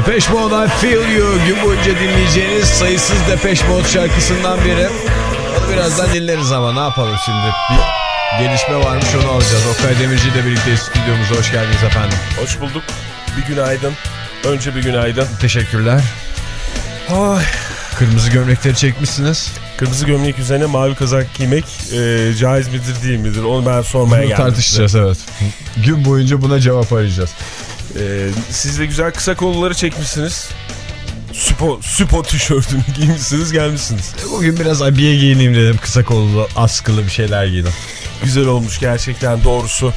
Depeche Mode I Feel You gün boyunca dinleyeceğiniz sayısız Depeche Mode şarkısından biri. Onu birazdan dinleriz ama ne yapalım şimdi? Bir gelişme varmış onu alacağız. Okay Demirci ile birlikte stüdyomuza hoş geldiniz efendim. Hoş bulduk. Bir günaydın. Önce bir günaydın. Teşekkürler. Ay. Kırmızı gömlekleri çekmişsiniz. Kırmızı gömlek üzerine mavi kazak giymek e, caiz midir değil midir? Onu ben sormaya Bunu geldim. tartışacağız evet. Gün boyunca buna cevap arayacağız. E, siz de güzel kısa kolları çekmişsiniz. Süpo, süpo tişörtünü giymişsiniz gelmişsiniz. Bugün biraz abiye giyineyim dedim. Kısa kollu, askılı bir şeyler giydim. Güzel olmuş gerçekten doğrusu.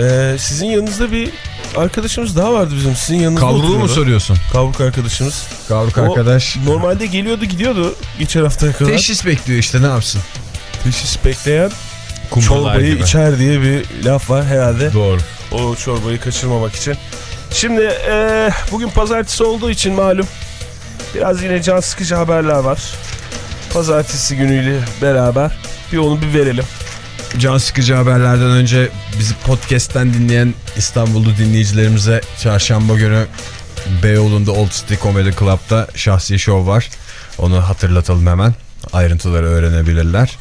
E, sizin yanınızda bir arkadaşımız daha vardı bizim. Sizin yanınızda Kavruğu mu soruyorsun? Kavruk arkadaşımız. Kavruk O arkadaş. Normalde geliyordu gidiyordu geçen haftaya kadar. Teşhis bekliyor işte ne yapsın? Teşhis bekleyen Kumrular çorbayı gibi. içer diye bir laf var herhalde. Doğru. O çorbayı kaçırmamak için. Şimdi eee, bugün pazartesi olduğu için malum biraz yine can sıkıcı haberler var. Pazartesi günüyle beraber bir onu bir verelim. Can sıkıcı haberlerden önce bizi podcast'ten dinleyen İstanbullu dinleyicilerimize çarşamba günü Beyoğlu'nda Old City Comedy Club'da şahsi şov var. Onu hatırlatalım hemen. Ayrıntıları öğrenebilirler.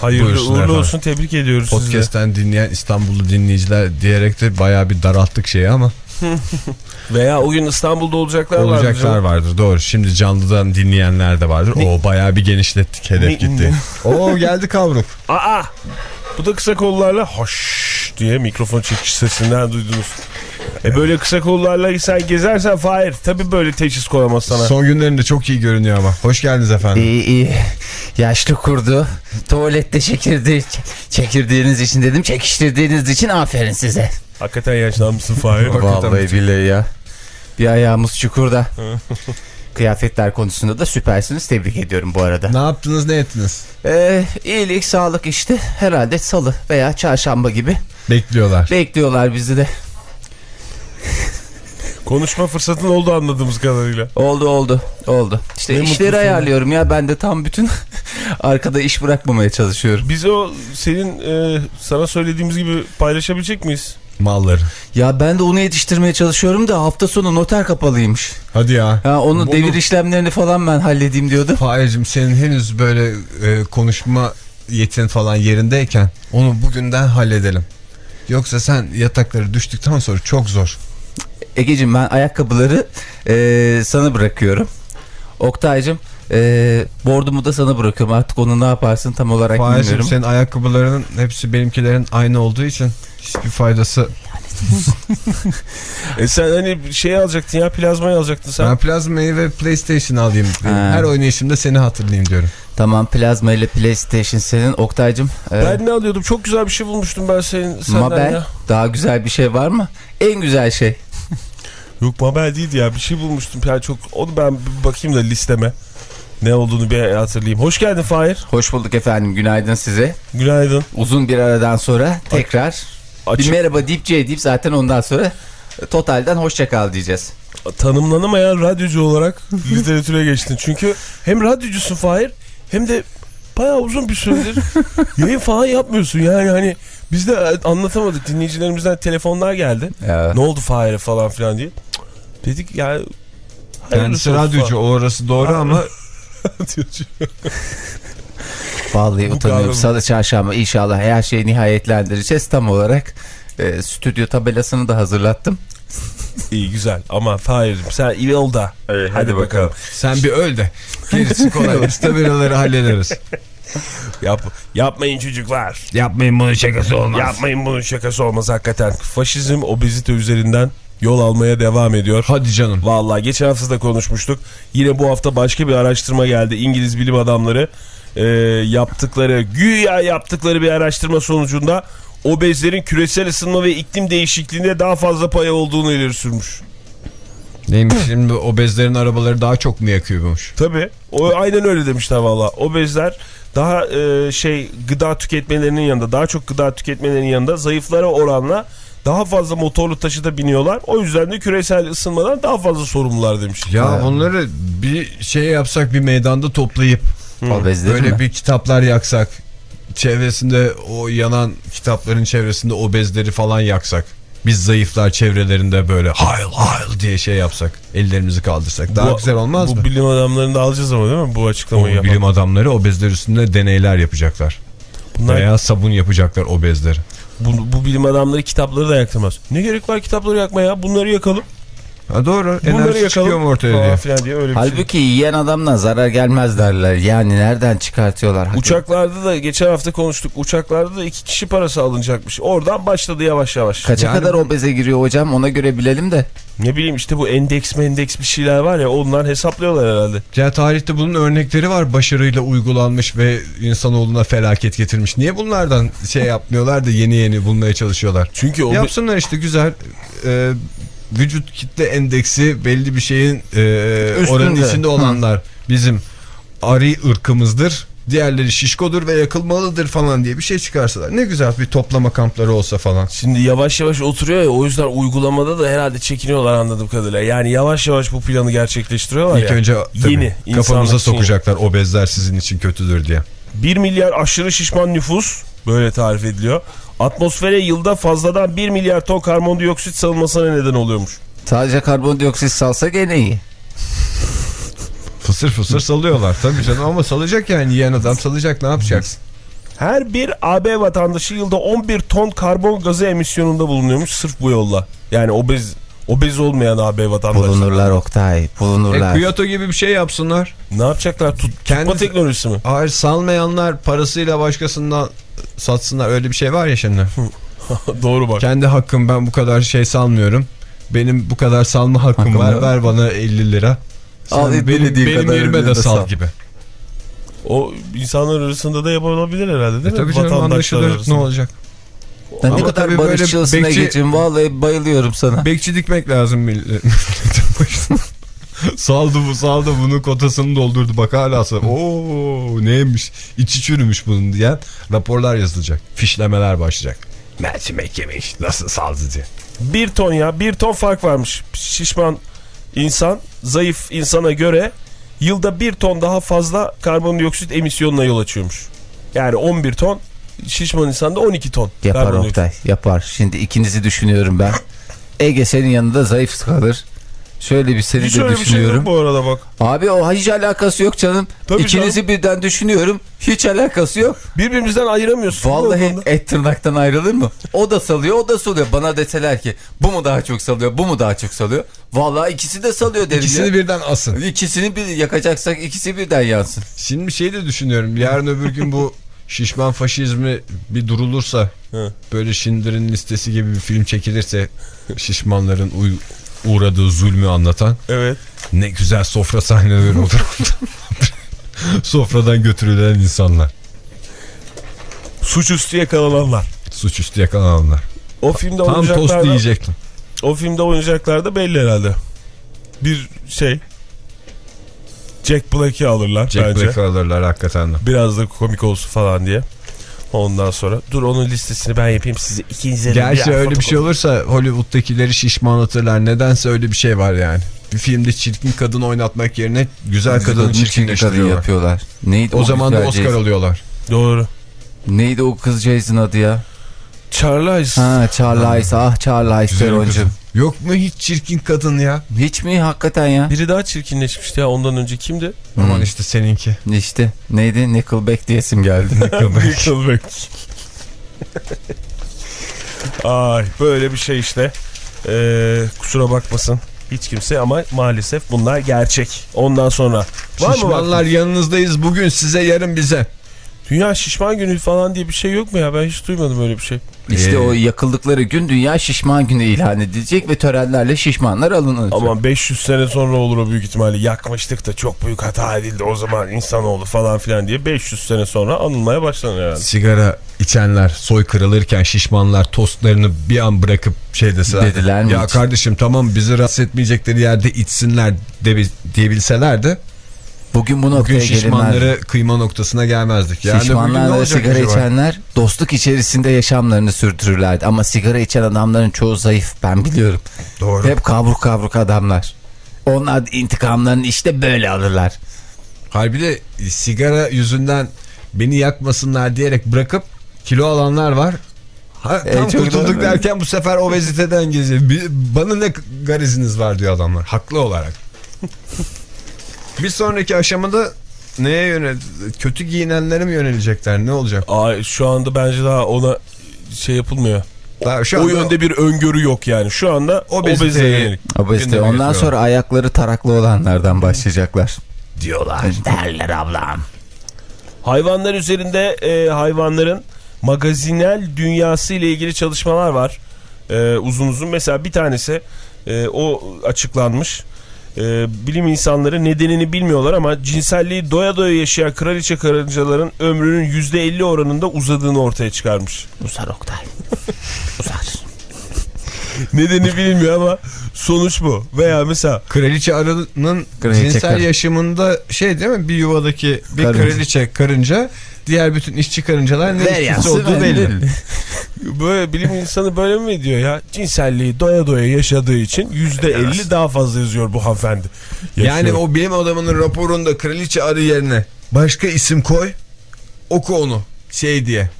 Hayırlı uğurlu efendim. olsun tebrik ediyoruz. Podcast'ten dinleyen İstanbullu dinleyiciler diyerek de bayağı bir daralttık şeyi ama Veya o gün İstanbul'da olacaklar, vardır olacaklar vardır. Doğru. Şimdi canlıdan dinleyenler de vardır. O bayağı bir genişlettik. Hedef Ne- gitti. Oo geldi kavruk. Aa! Bu da kısa kollarla hoş diye mikrofon çekiş sesinden duydunuz. E böyle kısa kollarla sen gezersen Fahir tabi böyle teşhis koyamaz sana. Son günlerinde çok iyi görünüyor ama. Hoş geldiniz efendim. İyi iyi. Yaşlı kurdu. Tuvalette çekirdi. Çekirdiğiniz için dedim. Çekiştirdiğiniz için aferin size. Hakikaten yaşlanmışsın Fahir. Vallahi billahi ya. Bir ayağımız çukurda. Kıyafetler konusunda da süpersiniz. Tebrik ediyorum bu arada. Ne yaptınız ne ettiniz? Ee, iyilik, sağlık işte. Herhalde salı veya çarşamba gibi. Bekliyorlar. Bekliyorlar bizi de. Konuşma fırsatın oldu anladığımız kadarıyla. Oldu oldu. Oldu. İşte Ne işleri ayarlıyorum ya. Ben de tam bütün arkada iş bırakmamaya çalışıyorum. Biz o senin e, sana söylediğimiz gibi paylaşabilecek miyiz? Malları. Ya ben de onu yetiştirmeye çalışıyorum da hafta sonu noter kapalıymış. Hadi ya. Ha onu Bunu- devir işlemlerini falan ben halledeyim diyordu. Fahir'cim senin henüz böyle e, konuşma yetin falan yerindeyken onu bugünden halledelim. Yoksa sen yatakları düştükten sonra çok zor. Egeciğim ben ayakkabıları e, sana bırakıyorum. Oktay'cım e, bordumu da sana bırakıyorum. Artık onu ne yaparsın tam olarak Fahir'cim bilmiyorum. senin ayakkabılarının hepsi benimkilerin aynı olduğu için hiçbir faydası. E sen hani şey alacaktın ya plazmayı alacaktın sen. Ben plazmayı ve PlayStation alayım. Ha. Her oynayışımda seni hatırlayayım diyorum. Tamam plazma ile PlayStation senin. Oktay'cım e, Ben ne alıyordum? Çok güzel bir şey bulmuştum ben senin senden Mabel ya. daha güzel bir şey var mı? En güzel şey. Yok Mabel değildi ya bir şey bulmuştum. Yani çok onu ben bir bakayım da listeme. Ne olduğunu bir hatırlayayım. Hoş geldin Fahir. Hoş bulduk efendim günaydın size. Günaydın. Uzun bir aradan sonra tekrar bir Açık, merhaba deyip C deyip zaten ondan sonra totalden hoşça kal diyeceğiz. tanımlanamayan radyocu olarak literatüre geçtin. Çünkü hem radyocusun Fahir hem de bayağı uzun bir süredir yayın falan yapmıyorsun. Yani hani biz de anlatamadık. Dinleyicilerimizden telefonlar geldi. Ya. Ne oldu Fahir'e falan filan diye. Dedik yani Kendisi radyocu o orası doğru ama Radyocu. Vallahi Bu utanıyorum. Salı çarşamba inşallah her şeyi nihayetlendireceğiz. Tam olarak e, stüdyo tabelasını da hazırlattım. İyi güzel ama Fahir'cim sen iyi ol da. hadi, bakalım. sen bir öl de. Gerisi kolay. Tabelaları hallederiz. Yap, yapmayın çocuklar. Yapmayın bunu şakası olmaz. Yapmayın bunun şakası olmaz hakikaten. Faşizm, obezite üzerinden yol almaya devam ediyor. Hadi canım. Vallahi geçen hafta da konuşmuştuk. Yine bu hafta başka bir araştırma geldi. İngiliz bilim adamları e, yaptıkları, güya yaptıkları bir araştırma sonucunda obezlerin küresel ısınma ve iklim değişikliğinde daha fazla payı olduğunu ileri sürmüş. Neymiş şimdi obezlerin arabaları daha çok mu yakıyormuş? Tabii. O aynen öyle demişler valla. Obezler daha e, şey gıda tüketmelerinin yanında, daha çok gıda tüketmelerinin yanında zayıflara oranla daha fazla motorlu taşıda biniyorlar. O yüzden de küresel ısınmadan daha fazla sorumlular demiş. Ya bunları bir şey yapsak bir meydanda toplayıp Obezleri böyle mi? bir kitaplar yaksak. Çevresinde o yanan kitapların çevresinde obezleri falan yaksak. Biz zayıflar çevrelerinde böyle hayl hayl diye şey yapsak. Ellerimizi kaldırsak. Daha Bu- güzel olmaz bu mı? bilim adamlarını da alacağız ama değil mi bu Bu açıklamayı yapan? bilim adamları obezler üstünde deneyler yapacaklar. Bunlar- Veya sabun yapacaklar obezleri. Bu, bu bilim adamları kitapları da yaktırmaz. Ne gerek var kitapları yakmaya? Bunları yakalım. Ha doğru. Bunları Enerji yakalım. çıkıyor mu ortaya falan diye. filan diye öyle bir şey. Halbuki yiyen adamdan zarar gelmez derler. Yani nereden çıkartıyorlar? Uçaklarda da geçen hafta konuştuk. Uçaklarda da iki kişi parası alınacakmış. Oradan başladı yavaş yavaş. Kaça Yani- kadar obeze giriyor hocam ona göre bilelim de. Ne bileyim işte bu endeks mendeks bir şeyler var ya onlar hesaplıyorlar herhalde. Ya tarihte bunun örnekleri var başarıyla uygulanmış ve insanoğluna felaket getirmiş. Niye bunlardan şey yapmıyorlar da yeni yeni bulmaya çalışıyorlar? Çünkü o Yapsınlar işte güzel e, vücut kitle endeksi belli bir şeyin e, oranın içinde olanlar bizim ari ırkımızdır. Diğerleri şişkodur ve yakılmalıdır falan diye bir şey çıkarsalar. Ne güzel bir toplama kampları olsa falan. Şimdi yavaş yavaş oturuyor ya o yüzden uygulamada da herhalde çekiniyorlar anladığım kadarıyla. Yani yavaş yavaş bu planı gerçekleştiriyorlar İlk ya. önce tabii, Yeni, kafamıza için sokacaklar obezler sizin için kötüdür diye. 1 milyar aşırı şişman nüfus böyle tarif ediliyor. Atmosfere yılda fazladan 1 milyar ton karbondioksit salınmasına neden oluyormuş. Sadece karbondioksit salsa gene iyi. Fısır fısır salıyorlar tabii canım ama salacak yani yiyen adam salacak ne yapacaksın? Her bir AB vatandaşı yılda 11 ton karbon gazı emisyonunda bulunuyormuş sırf bu yolla. Yani obez obez olmayan AB vatandaşı. Bulunurlar Oktay E, bulunurlar. Kyoto gibi bir şey yapsınlar. Ne yapacaklar? Tut, Kendi- tutma teknolojisi mi? Hayır salmayanlar parasıyla başkasından satsınlar öyle bir şey var ya şimdi. Doğru bak. Kendi hakkım ben bu kadar şey salmıyorum. Benim bu kadar salma hakkım Hakkım var. var. Ver bana 50 lira. Sen Al, benim, benim kadar yerime de sal, sal. gibi. O insanlar arasında da yapılabilir herhalde E değil mi? tabii canım Vatandaşlar anlaşılır ne arasında. Olacak? Sen ne Ama kadar tabii böyle barışçılsın bekçi- Ege'ciğim. Vallahi bayılıyorum sana. Bekçi dikmek lazım millet- milletin başına. saldı bu saldı bunun kotasını doldurdu bak hala sal- Oo neymiş içi çürümüş bunun diyen raporlar yazılacak. Fişlemeler başlayacak. Mercimek yemiş nasıl saldı diye. Bir ton ya bir ton fark varmış. Şişman insan zayıf insana göre yılda bir ton daha fazla karbondioksit emisyonuna yol açıyormuş. Yani 11 ton şişman insanda 12 ton. Yapar. Oktay yapar. Şimdi ikinizi düşünüyorum ben. Ege senin yanında zayıf kalır. Şöyle bir seni Hiç de bir şey düşünüyorum. yok bu arada bak. Abi o hiç alakası yok canım. Tabii İkinizi birden düşünüyorum. Hiç alakası yok. Birbirimizden ayıramıyorsun. Vallahi et tırnaktan ayrılır mı? O da salıyor o da salıyor. Bana deseler ki bu mu daha çok salıyor bu mu daha çok salıyor. Vallahi ikisi de salıyor derim İkisini ya. birden asın. İkisini bir yakacaksak ikisi birden yansın. Şimdi şey de düşünüyorum. Yarın öbür gün bu şişman faşizmi bir durulursa Hı. böyle Schindler'in listesi gibi bir film çekilirse şişmanların uğradığı zulmü anlatan Evet. ne güzel sofra sahneleri olur. Sofradan götürülen insanlar. Suçüstü yakalananlar. Suçüstü yakalananlar. O filmde Tam tost diyecektim. o filmde oynayacaklar da belli herhalde. Bir şey Jack Black'i alırlar Jack bence. Black'ı alırlar hakikaten de. Biraz da komik olsun falan diye. Ondan sonra dur onun listesini ben yapayım size ikinize Gerçi öyle bir şey olursa Hollywood'dakileri şişmanlatırlar. Nedense öyle bir şey var yani. Bir filmde çirkin kadın oynatmak yerine güzel Kadın çirkin kadın çirkinleştiriyorlar. yapıyorlar. Neydi O zaman da Oscar Jason? alıyorlar. Doğru. Neydi o kızcağızın adı ya? Charlize. Ha Charlize ah Charlize Theron'cum. Yok mu hiç çirkin kadın ya? Hiç mi hakikaten ya? Biri daha çirkinleşmişti ya ondan önce kimdi? Aman işte seninki. İşte neydi Nickelback diyesim geldi. Nickelback. Ay böyle bir şey işte. Ee, kusura bakmasın hiç kimse ama maalesef bunlar gerçek. Ondan sonra var mı Şişmanlar vaktiniz? yanınızdayız bugün size yarın bize. Dünya şişman günü falan diye bir şey yok mu ya? Ben hiç duymadım öyle bir şey. İşte Ee, o yakıldıkları gün Dünya Şişman Günü ilan edilecek ve törenlerle şişmanlar alınacak. Ama 500 sene sonra olur o büyük ihtimalle. Yakmıştık da çok büyük hata edildi o zaman insanoğlu falan filan diye 500 sene sonra anılmaya başlanır herhalde. Sigara içenler soy kırılırken şişmanlar tostlarını bir an bırakıp şey deseler. Dediler mi Ya hiç? kardeşim tamam bizi rahatsız etmeyecekleri yerde içsinler de, diyebilselerdi. Bugün bu noktaya Bugün şişmanları kıyma noktasına gelmezdik. Yani Şişmanlarla olacak sigara içenler dostluk içerisinde yaşamlarını sürdürürlerdi. Ama sigara içen adamların çoğu zayıf ben biliyorum. Doğru. Hep kavruk kavruk adamlar. Onlar intikamlarını işte böyle alırlar. Harbi de sigara yüzünden beni yakmasınlar diyerek bırakıp kilo alanlar var. Ha, E, tam çok kurtulduk derken bu sefer obeziteden geziyor. Bana ne gariziniz var diyor adamlar. Haklı olarak. Bir sonraki aşamada neye yönel kötü giyinenlere mi yönelecekler ne olacak? Aa, şu anda bence daha ona şey yapılmıyor. Daha şu o anda yönde bir öngörü yok yani. Şu anda Obeziteye- obeziteye yönelik. Gündeme ondan sonra ayakları taraklı olanlardan başlayacaklar. Diyorlar. Derler ablam. Hayvanlar üzerinde e, hayvanların magazinel dünyası ile ilgili çalışmalar var. E, uzun uzun. Mesela bir tanesi e, o açıklanmış. E, bilim insanları nedenini bilmiyorlar ama cinselliği doya doya yaşayan kraliçe karıncaların ömrünün %50 oranında uzadığını ortaya çıkarmış. Uzar Oktay. Uzar. Nedeni bilinmiyor ama sonuç bu. Veya mesela Kraliçe arının Kraliçe cinsel karı. yaşamında şey değil mi bir yuvadaki bir Karınca. kraliçe karınca diğer bütün işçi karıncalar ne işçisi olduğu belli. böyle bilim insanı böyle mi diyor ya? Cinselliği doya doya yaşadığı için %50 daha fazla yazıyor bu hanımefendi. Yani Yaşıyor. o bilim adamının raporunda kraliçe arı yerine başka isim koy oku onu şey diye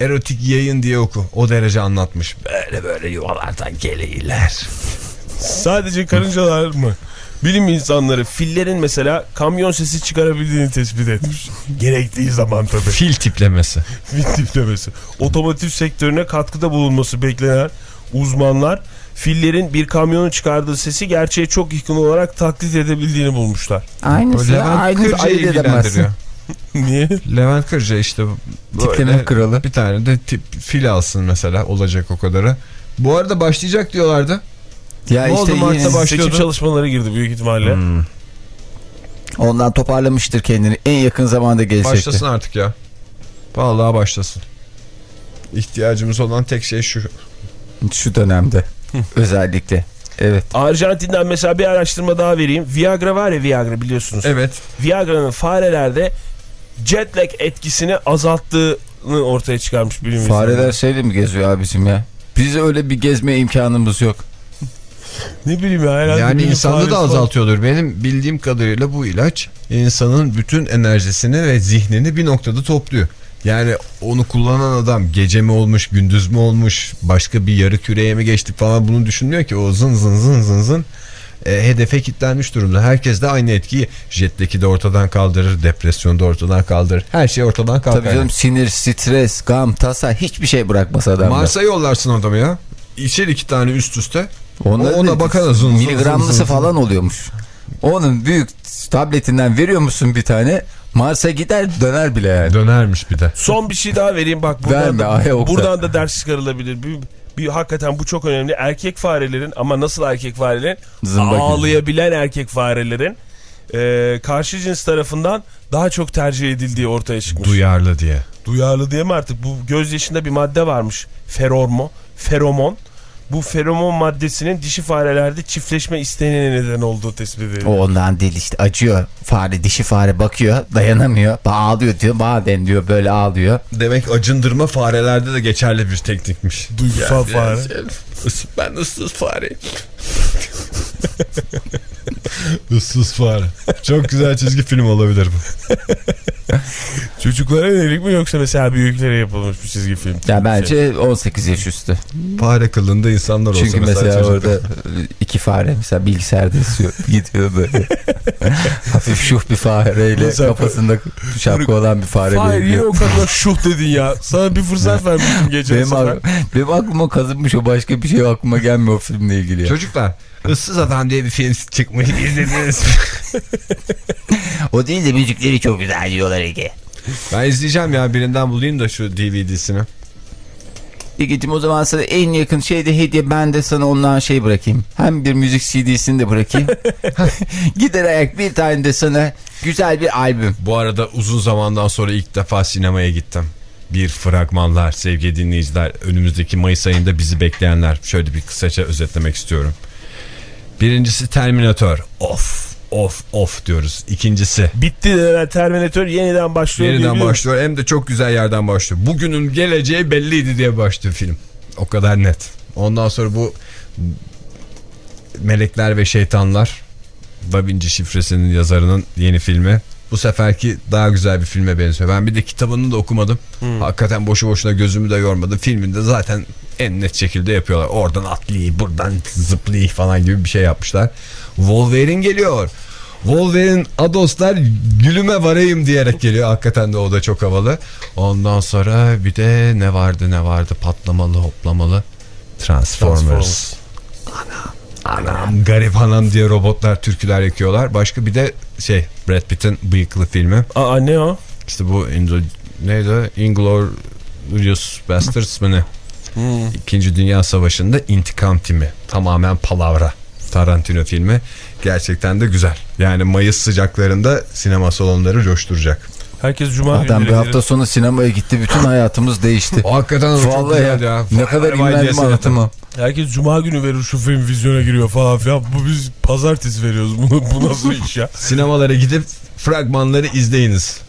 erotik yayın diye oku o derece anlatmış. Böyle böyle yuvalardan geleyler. Sadece karıncalar mı? Bilim insanları fillerin mesela kamyon sesi çıkarabildiğini tespit etmiş. Gerektiği zaman tabii. Fil tiplemesi. Fil tiplemesi. Otomotiv sektörüne katkıda bulunması beklenen uzmanlar fillerin bir kamyonun çıkardığı sesi gerçeğe çok yakın olarak taklit edebildiğini bulmuşlar. Aynısı. Levent Aynısı ayırt edemezsin. ilgilendiriyor. Niye? Levent Kırca işte Tipleme kralı. bir tane de tip fil alsın mesela olacak o kadarı. Bu arada başlayacak diyorlardı. Ya Ne işte oldu Mart'ta yine baş- Seçim Başlıyordu. çalışmaları girdi büyük ihtimalle. ondan toparlamıştır kendini. En yakın zamanda gelecektir. Başlasın artık ya. Vallahi başlasın. İhtiyacımız olan tek şey şu. Şu dönemde. Özellikle. Evet. Arjantin'den mesela bir araştırma daha vereyim. Viagra var ya Viagra biliyorsunuz. Evet. Viagra'nın farelerde jet lag etkisini azalttığını ortaya çıkarmış bilim insanları. Fareler şeyle mi geziyor abicim ya? Biz öyle bir gezme imkanımız yok. Ne bileyim ya herhalde. Yani faresi da azaltıyordur. Benim bildiğim kadarıyla bu ilaç insanın bütün enerjisini ve zihnini bir noktada topluyor. Yani onu kullanan adam gece mi olmuş, gündüz mü olmuş, başka bir yarı küreye mi geçtik falan bunu düşünmüyor ki. O zın zın zın zın zın e, hedefe kilitlenmiş durumda. Herkes de aynı etkiyi jetteki de ortadan kaldırır, depresyonu da ortadan kaldırır. Her şey ortadan kalkar. Tabii canım sinir, stres, gam, tasa hiçbir şey bırakmaz adamda. Mars'a yollarsın adamı ya. İçer iki tane üst üste. Onların ona zın zın miligramlısı falan oluyormuş. Onun büyük tabletinden veriyor musun bir tane? Mars'a gider döner bile yani. Dönermiş bir de. Son bir şey daha vereyim bak buradan, Verme, da, ay buradan da ders çıkarılabilir. Bir, bir hakikaten bu çok önemli. Erkek farelerin ama nasıl erkek farelerin? Zımba gibi. Ağlayabilen erkek farelerin e, karşı cins tarafından daha çok tercih edildiği ortaya çıkmış. Duyarlı diye. Duyarlı diye mi artık? Bu gözyaşında bir madde varmış. Ferormo, feromon. Bu feromon maddesinin dişi farelerde çiftleşme isteğine neden olduğu tespit edildi. O ondan değil işte acıyor. Fare dişi fare bakıyor dayanamıyor. Ba ağlıyor diyor baden diyor böyle ağlıyor. Demek acındırma farelerde de geçerli bir teknikmiş. Duygusal fare. Is- Ben ıssız fareyim. ıssız fare. Çok güzel çizgi film olabilir bu. Çocuklara yönelik mi yoksa mesela büyüklere yapılmış bir çizgi film? Ya bence 18 yaş üstü. Fare kılığında insanlar olsa Çünkü mesela çocuk- orada iki fare mesela bilgisayarda. Gidiyor böyle. Hafif şuh bir fareyle Mesela- kafasında şapka olan bir fare yine beliriyor. o kadar şuh dedin ya. Sana bir fırsat vermiştim geçen Benim, sefer. ak- benim aklıma kazınmış o başka bir şey aklıma gelmiyor o filmle ilgili. ya. Çocuklar ıssız adam diye bir film çıkmış izlediniz. O değil de müzikleri çok güzel diyorlar Ege. Ben izleyeceğim ya birinden bulayım da şu DVD'sini. Egeciğim o zaman sana en yakın şeyde hediye ben de sana ondan şey bırakayım. Hem bir müzik CD'sini de bırakayım. Gider ayak bir tane de sana güzel bir albüm. Bu arada uzun zamandan sonra ilk defa sinemaya gittim. Bir fragmanlar sevgili dinleyiciler önümüzdeki Mayıs ayında bizi bekleyenler. Şöyle bir kısaca özetlemek istiyorum. Birincisi Terminator. Of of of diyoruz. İkincisi Bitti denen Terminator yeniden başlıyor. yeniden başlıyor hem de çok güzel yerden başlıyor. Bugünün geleceği belliydi diye başlıyor film. O kadar net. Ondan sonra bu Melekler ve Şeytanlar Da Vinci şifresinin yazarının yeni filmi. Bu seferki daha güzel bir filme benziyor. Ben bir de kitabını da okumadım. Hakikaten boşu boşuna gözümü de yormadım. Filminde zaten en net şekilde yapıyorlar. Oradan atlayı, buradan zıplayı falan gibi bir şey yapmışlar. Wolverine geliyor. Wolverine Adoslar gülüme varayım diyerek geliyor. Hakikaten de o da çok havalı. Ondan sonra bir de ne vardı ne vardı patlamalı hoplamalı Transformers. Transformers. Anam garip anam diye robotlar türküler yakıyorlar. Başka bir de şey Brad Pitt'in bıyıklı filmi. Aa ne o? İşte bu Indo neydi? o? Inglourious Basterds mı ne? İkinci Dünya Savaşı'nda intikam timi. Tamamen palavra. Tarantino filmi. Gerçekten de güzel. Yani Mayıs sıcaklarında sinema salonları coşturacak. Herkes cuma Zaten bir hafta sonu sinemaya gitti. Bütün hayatımız değişti. O hakikaten o çok Vallahi güzel ya. ya. Ne kadar seyrettim. hayatıma. Herkes cuma günü verir şu film vizyona giriyor falan filan. Bu biz pazartesi veriyoruz. Bunu, bu nasıl iş ya? Sinemalara gidip fragmanları izleyiniz.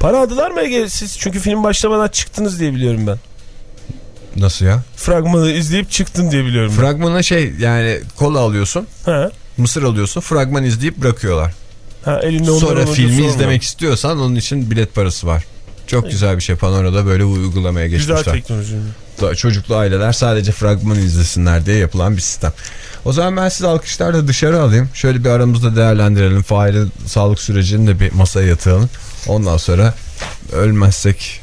Para aldılar mı Ege siz? Çünkü film başlamadan çıktınız diye biliyorum ben. Nasıl ya? Fragmanı izleyip çıktın diye biliyorum ben. Fragmana şey yani kola alıyorsun. Ha. Mısır alıyorsun. Fragman izleyip bırakıyorlar. Ha, elinde Sonra filmi sormuyor. izlemek istiyorsan onun için bilet parası var. Çok güzel bir şey. Panora'da böyle uygulamaya Güzel geçmişler. teknoloji. Da- Çocuklu aileler sadece fragman izlesinler diye yapılan bir sistem. O zaman ben sizi alkışlarla dışarı alayım. Şöyle bir aramızda değerlendirelim. Fahir'in sağlık sürecini de bir masaya yatıralım. Ondan sonra ölmezsek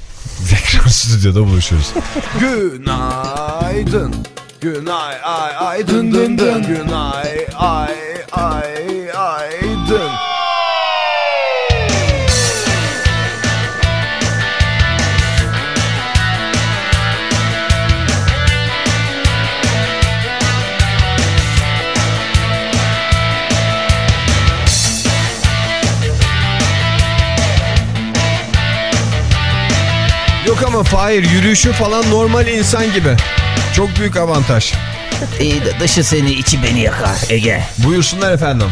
tekrar stüdyoda buluşuruz. Günaydın. Günay ay ay dın dın dın. Günay ay ay Yok ama Fahir yürüyüşü falan normal insan gibi. Çok büyük avantaj. İyi de dışı seni içi beni yakar Ege. Buyursunlar efendim.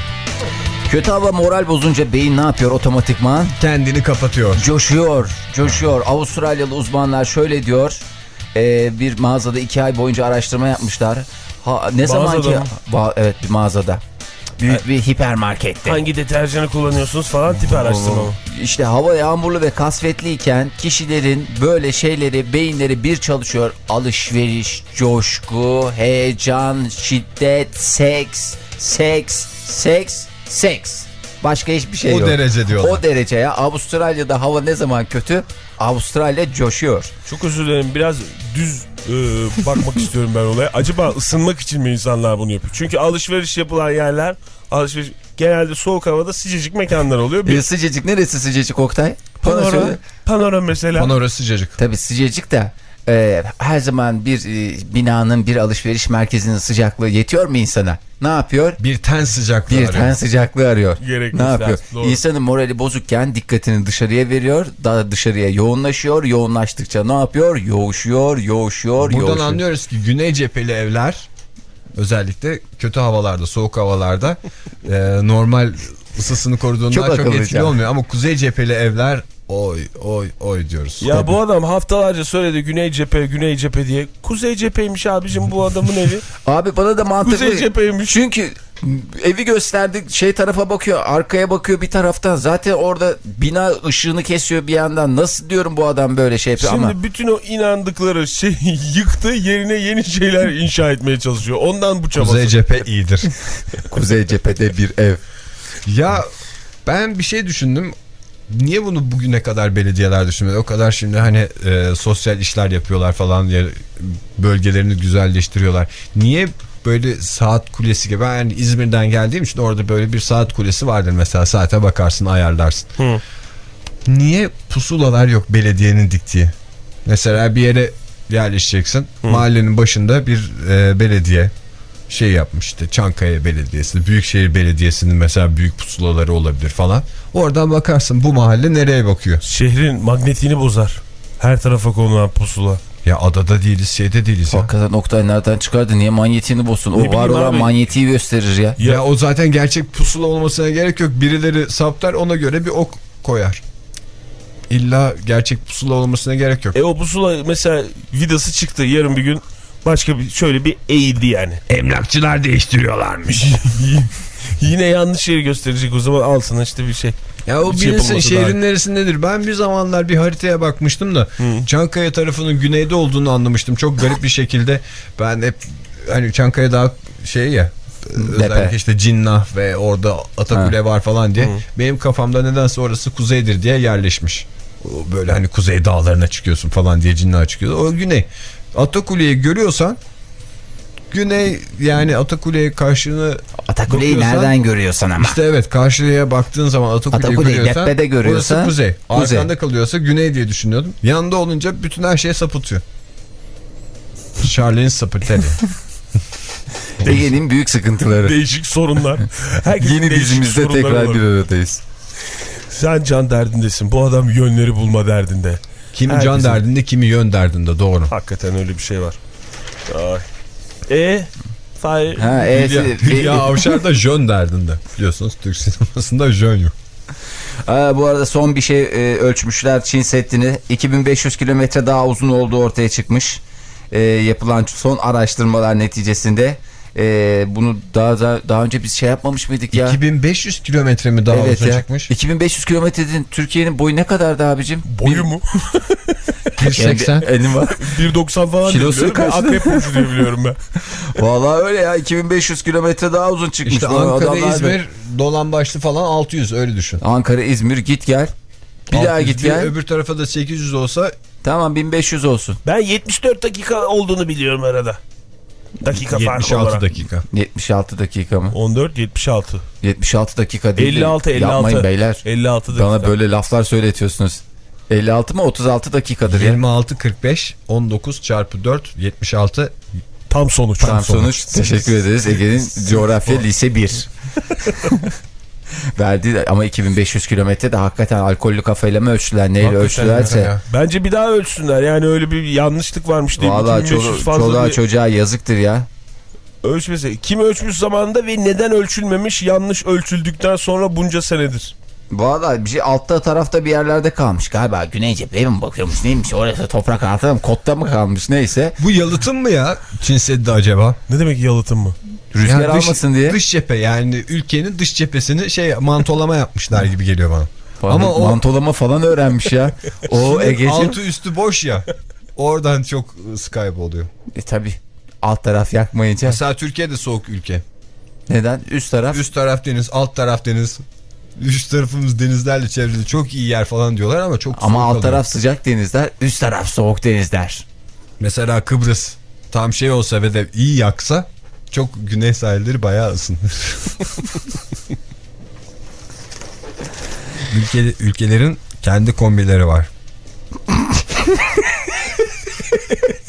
Kötü hava moral bozunca beyin ne yapıyor otomatikman? Kendini kapatıyor. Coşuyor, coşuyor. Avustralyalı uzmanlar şöyle diyor. Ee, bir mağazada iki ay boyunca araştırma yapmışlar. Ha, ne zaman ki... evet bir mağazada. Büyük bir hipermarkette. Hangi deterjanı kullanıyorsunuz falan tipi araştırma? İşte hava yağmurlu ve kasvetliyken kişilerin böyle şeyleri, beyinleri bir çalışıyor. Alışveriş, coşku, heyecan, şiddet, seks, seks, seks, seks. Başka hiçbir şey O yok. derece diyorlar. O derece ya. Avustralya'da hava ne zaman kötü? Avustralya coşuyor. Çok özür dilerim biraz düz e, bakmak istiyorum ben olaya. Acaba ısınmak için mi insanlar bunu yapıyor? Çünkü alışveriş yapılan yerler alışveriş genelde soğuk havada sıcacık mekanlar oluyor. Bir Bir sıcacık neresi sıcacık Oktay? Panora, panora mesela. Bana orası sıcacık. Tabii sıcacık da e, her zaman bir e, binanın bir alışveriş merkezinin sıcaklığı yetiyor mu insana? Ne yapıyor? Bir ten sıcaklığı Bir arıyor. ten sıcaklığı arıyor. Gerekmesi ne yapıyor? doğru. İnsanın morali bozukken dikkatini dışarıya veriyor. Daha dışarıya yoğunlaşıyor. Yoğunlaştıkça ne yapıyor? Yoğuşuyor, yoğuşuyor, Buradan yoğuşuyor. anlıyoruz ki güney cepheli evler özellikle kötü havalarda, soğuk havalarda e, normal ısısını koruduğundan Çok çok, etkili olmuyor. Ama kuzey cepheli evler oy oy oy diyoruz. Ya bu adam haftalarca söyledi güney cephe güney cephe diye. Kuzey cepheymiş abicim bu adamın evi. Abi bana da mantıklı. Kuzey cepheymiş. Çünkü evi gösterdi şey tarafa bakıyor arkaya bakıyor bir taraftan zaten orada bina ışığını kesiyor bir yandan nasıl diyorum bu adam böyle şey yapıyor Şimdi ama bütün o inandıkları şey yıktı yerine yeni şeyler inşa etmeye çalışıyor. Ondan bu çabası. Kuzey cephe iyidir. kuzey cephede bir ev ya ben bir şey düşündüm. Niye bunu bugüne kadar belediyeler düşünmedi? O kadar şimdi hani e, sosyal işler yapıyorlar falan diye bölgelerini güzelleştiriyorlar. Niye böyle saat kulesi gibi ben yani İzmir'den geldiğim için orada böyle bir saat kulesi vardır mesela saate bakarsın ayarlarsın. Hı. niye pusulalar yok belediyenin diktiği? Mesela bir yere yerleşeceksin. Mahallenin başında bir e, belediye şey yapmış işte Çankaya Belediyesi, Büyükşehir Belediyesi'nin mesela büyük pusulaları olabilir falan. Oradan bakarsın bu mahalle nereye bakıyor? Şehrin magnetiğini bozar. Her tarafa konulan pusula. Ya adada değiliz, şeyde değiliz ya. Hakikaten Oktay nereden çıkardı? Niye manyetiğini bozsun? O var olan abi. manyetiği gösterir ya. Ya. o zaten gerçek pusula olmasına gerek yok. Birileri saptar ona göre bir ok koyar. İlla gerçek pusula olmasına gerek yok. E o pusula mesela vidası çıktı yarın bir gün başka bir şöyle bir eğildi yani. Emlakçılar değiştiriyorlarmış. Yine yanlış yeri gösterecek o zaman alsın işte bir şey. Ya o Hiç bilinsin yapılması şehrin daha- neresindedir. Ben bir zamanlar bir haritaya bakmıştım da Çankaya tarafının güneyde olduğunu anlamıştım. Çok garip bir şekilde ben hep hani Çankaya daha şey ya özellikle işte Cinnah ve orada Atakule var falan diye benim kafamda nedense orası kuzeydir diye yerleşmiş. Böyle hani kuzey dağlarına çıkıyorsun falan diye Cinnah'a çıkıyor. O güney. Atakule'yi görüyorsan güney yani Atakule'ye karşını Atakule'yi nereden görüyorsun ama? işte evet karşıya baktığın zaman Atakule'yi Atakule'yi görüyorsan tepede görüyorsan orası kuzey. kuzey. Arkanda kalıyorsa güney diye düşünüyordum. Yanında olunca bütün her şeye sapıtıyor. Charlie'nin sapıteli. Ege'nin büyük sıkıntıları. Değişik sorunlar. Herkesin Yeni değişik dizimizde sorunları tekrar var. bir aradayız. Sen can derdindesin. Bu adam yönleri bulma derdinde. Kimi Herkesin- can derdinde kimi yön derdinde doğru. Hakikaten öyle bir şey var. Ay. E Fahir. Ha, e, Hülya, Hülya Avşar da jön derdinde. Biliyorsunuz Türk sinemasında jön yok. Aa, bu arada son bir şey e, ölçmüşler Çin Seddi'ni. 2500 kilometre daha uzun olduğu ortaya çıkmış. E, yapılan son araştırmalar neticesinde. E, bunu daha, daha daha önce biz şey yapmamış mıydık ya? 2500 kilometre mi daha evet uzun ya. çıkmış? 2500 kilometre dedin. Türkiye'nin boyu ne kadardı abicim? Boyu mu? 180. Elim var. 1.90 falan Kilosu kaç? Akrep burcu diye biliyorum ben. Vallahi öyle ya 2500 kilometre daha uzun çıkmış. İşte Ankara, adamlar da- İzmir, Dolambaşlı falan 600 öyle düşün. Ankara, İzmir git gel. Bir daha 600, git bir gel. Öbür tarafa da 800 olsa Tamam 1500 olsun. Ben 74 dakika olduğunu biliyorum arada. Dakika farkı 76 olarak. dakika. 76 dakika mı? 14 76. 76 dakika değil. de 56 56. Yapmayın beyler. 56 dakika. Bana böyle laflar söyletiyorsunuz. 56 mı 36 dakikadır ya. 26 45 19 çarpı 4 76 tam sonuç. Tam sonuç. Teşekkür ederiz. Ege'nin coğrafya lise 1. Verdi ama 2500 kilometre de hakikaten alkollü kafayla mı ölçtüler neyle Hakikaten ölçtülerse. ya. Bence bir daha ölçsünler. Yani öyle bir yanlışlık varmış diye. Valla 2500 çolu- fazla çoluğa diye çocuğa yazıktır ya. ölçmese. Kim ölçmüş zamanında ve neden ölçülmemiş yanlış ölçüldükten sonra bunca senedir. Valla bir şey altta tarafta bir yerlerde kalmış. Galiba Güney cepheye mi bakıyormuş neymiş orası toprak altında mı kotta mı kalmış neyse. Bu yalıtım mı ya Çin Seddi acaba? Ne demek yalıtım mı? Rüzgar Yani dış- almasın diye. Dış cephe yani ülkenin dış cephesini şey mantolama yapmışlar gibi geliyor bana. Ama o Mantolama falan öğrenmiş ya. o Ege'cim. altı üstü boş ya. Oradan çok Skype oluyor. E, tabi alt taraf yakmayınca. Mesela Türkiye'de soğuk ülke. Neden? Üst taraf. Üst taraf deniz, alt taraf deniz. Üst tarafımız denizlerle çevrili çok iyi yer falan diyorlar ama çok Ama alt taraf sıcak denizler, üst taraf soğuk denizler. Mesela Kıbrıs tam şey olsa ve de iyi yaksa çok güney sahilleri bayağı ısınır. Ülke, ülkelerin kendi kombileri var.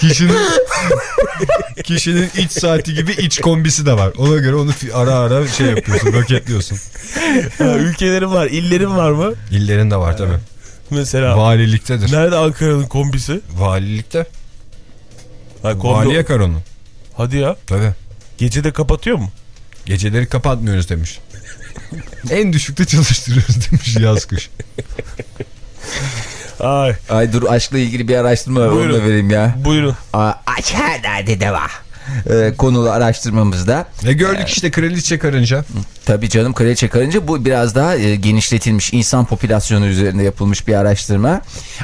kişinin kişinin iç saati gibi iç kombisi de var. Ona göre onu ara ara şey yapıyorsun, roketliyorsun. Ha, ülkelerin var, illerin var mı? İllerin de var tabii. Mesela Valiliktedir. nerede Ankara'nın kombisi? Valilikte. Ha, kombi- Vali yakar onu. Hadi ya. Tabii. Gece de kapatıyor mu? Geceleri kapatmıyoruz demiş. en düşükte çalıştırıyoruz demiş yaz kış. Ay Ay dur aşkla ilgili bir araştırma var onu Buyurun. da vereyim ya. buyurun. Aç her derde deva. Ee, konulu araştırmamızda Ne gördük işte kraliçe karınca. tabii canım kraliçe karınca bu biraz daha e, genişletilmiş insan popülasyonu üzerinde yapılmış bir araştırma.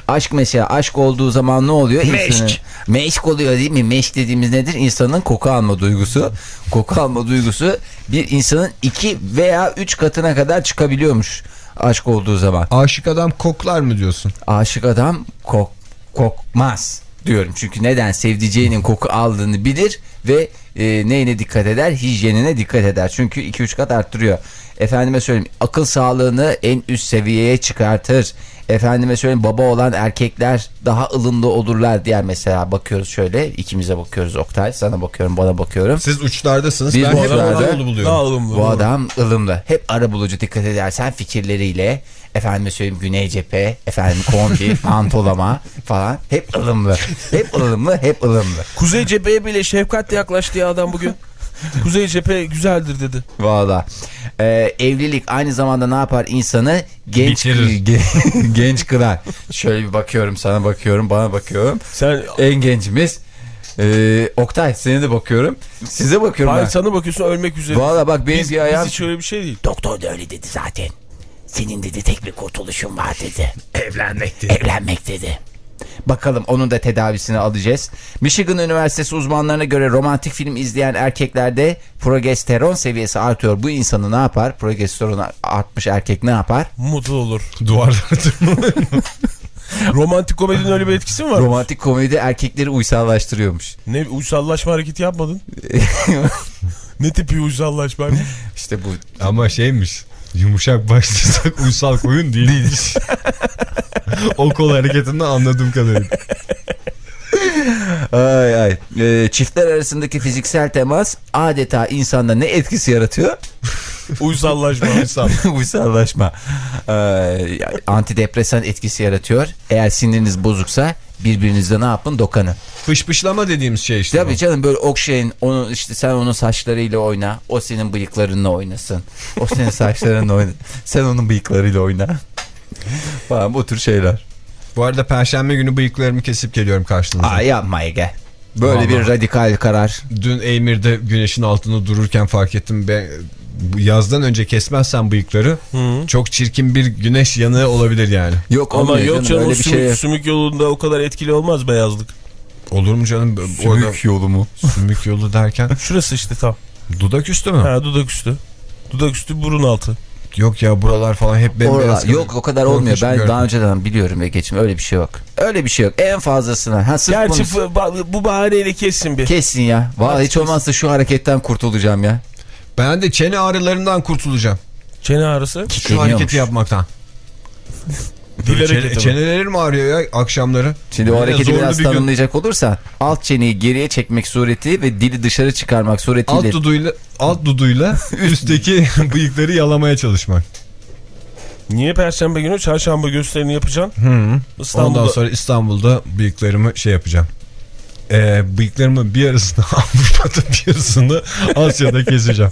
Aşk mesela aşk olduğu zaman ne oluyor? Meşk. İnsanın- meşk oluyor değil mi? Meşk dediğimiz nedir? İnsanın koku alma duygusu. Koku alma duygusu bir insanın iki veya üç katına kadar çıkabiliyormuş aşk olduğu zaman. Aşık adam koklar mı diyorsun? aşık adam kok, kokmaz diyorum. Çünkü neden sevdiceğinin koku aldığını bilir ve e, neyine dikkat eder? Hijyenine dikkat eder. Çünkü 2-3 kat arttırıyor. Efendime söyleyeyim akıl sağlığını en üst seviyeye çıkartır. Efendime söyleyeyim baba olan erkekler daha ılımlı olurlar diğer mesela bakıyoruz şöyle ikimize bakıyoruz Oktay sana bakıyorum bana bakıyorum. Siz uçlardasınız. Biz ben hep uçlarda- orada yolu buluyorum. Daha ılımlı. Bu adam ılımlı. Hep ara bulucu dikkat edersen fikirleriyle efendime söyleyeyim güney cephe, efendim kombi, pantolama falan hep ılımlı. Hep ılımlı, hep ılımlı. Kuzey cepheye bile şefkatle yaklaştı ya adam bugün. Kuzey cephe güzeldir dedi. Valla. Ee, evlilik aynı zamanda ne yapar insanı genç Bitirir. ge- genç kılar. Şöyle bir bakıyorum sana bakıyorum bana bakıyorum. Sen En gencimiz ee, Oktay seni de bakıyorum. Size bakıyorum Hayır ben. sana bakıyorsun ölmek üzere. Valla bak benim Biz, bir ayağım biz hiç öyle bir şey değil. Doktor da öyle dedi zaten. Senin dedi tek bir kurtuluşun var dedi. Evlenmek dedi. Evlenmek dedi. Bakalım onun da tedavisini alacağız. Michigan Üniversitesi uzmanlarına göre romantik film izleyen erkeklerde progesteron seviyesi artıyor. Bu insanı ne yapar? Progesteron artmış erkek ne yapar? Mutlu olur. Duvarlara. Romantik komedinin öyle bir etkisi mi var? Romantik komedi erkekleri uysallaştırıyormuş. ne uysallaşma hareketi yapmadın? ne tip bir uysallaşma? İşte bu Ama şeymiş. Yumuşak başlasak uysal koyun değilmiş. o kol hareketinden anladığım kadarıyla. ay ay. Ee, çiftler arasındaki fiziksel temas adeta insanda ne etkisi yaratıyor? uysallaşma. Uysal. Uysallaşma. Ee, antidepresan etkisi yaratıyor. Eğer siniriniz bozuksa birbirinizde ne yapın? Dokanın. Pışpışlama dediğimiz şey işte. Tabii bu. canım böyle okşayın. Onu işte sen onun saçlarıyla oyna. O senin bıyıklarınla oynasın. O senin saçlarınla oyna. Sen onun bıyıklarıyla oyna. Falan bu tür şeyler. Bu arada perşembe günü bıyıklarımı kesip geliyorum karşınıza. Aa yapma Ege. Böyle bir Vallahi. radikal karar. Dün Eymir'de güneşin altında dururken fark ettim. Ben, bu yazdan önce kesmezsen bıyıkları çok çirkin bir güneş yanığı olabilir yani. Yok Ama yok canım o öyle bir sümük, şey. sümük yolunda o kadar etkili olmaz beyazlık. Olur mu canım? Orada Sümük yolu mu? sümük yolu derken Şurası işte tam. dudak üstü mü? Ha dudak üstü. Dudak üstü burun altı. Yok ya buralar falan hep bembeyaz. Oralar, yok o kadar olmuyor. Korkunç Ben görüntü. daha önceden biliyorum ve geçim öyle bir şey yok. Öyle bir şey yok. En fazlasına. Ha, sırf Gerçi bu, bu bahaneyle kessin bir. Kesin ya. Vallahi hiç olmazsa şu hareketten kurtulacağım ya. Ben de çene ağrılarından kurtulacağım. Çene ağrısı. Şu hareketi yapmaktan. Dil Çene, çenelerim ağrıyor ya akşamları. Şimdi o Böyle hareketi zorlu biraz bir gün. tanımlayacak olursan alt çeneyi geriye çekmek sureti ve dili dışarı çıkarmak suretiyle Alt duduyla, alt duduyla üstteki bıyıkları yalamaya çalışmak. Niye perşembe günü çarşamba gösterini yapacaksın? Hı. İstanbul'da. Ondan sonra İstanbul'da bıyıklarımı şey yapacağım. Ee, bıyıklarımın bir yarısını Avrupa'da bir yarısını Asya'da keseceğim.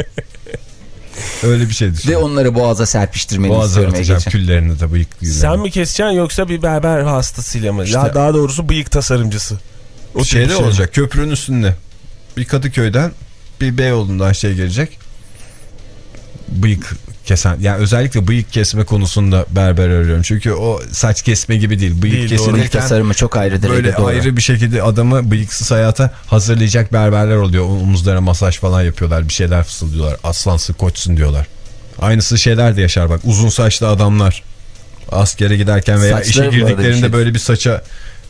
Öyle bir şey ve düşün. onları boğaza serpiştirmeni Boğaza istiyorum atacağım Ege'ciğim. küllerini de bıyık küllerini. Sen mi keseceksin yoksa bir berber hastasıyla mı? İşte- Ya daha doğrusu bıyık tasarımcısı. O Şeyde şey olacak köprünün üstünde. Bir Kadıköy'den bir Beyoğlu'ndan şey gelecek. Bıyık kesen yani özellikle bıyık kesme konusunda berber arıyorum. Çünkü o saç kesme gibi değil. Bıyık Değil, doğru. Bıyık kesilirken tasarımı çok ayrıdır. böyle doğru. ayrı bir şekilde adamı bıyıksız hayata hazırlayacak berberler oluyor. Omuzlara masaj falan yapıyorlar. Bir şeyler fısıldıyorlar. Aslansın koçsun diyorlar. Aynısı şeyler de yaşar bak. Uzun saçlı adamlar askere giderken veya Saçları işe girdiklerinde şey. böyle bir saça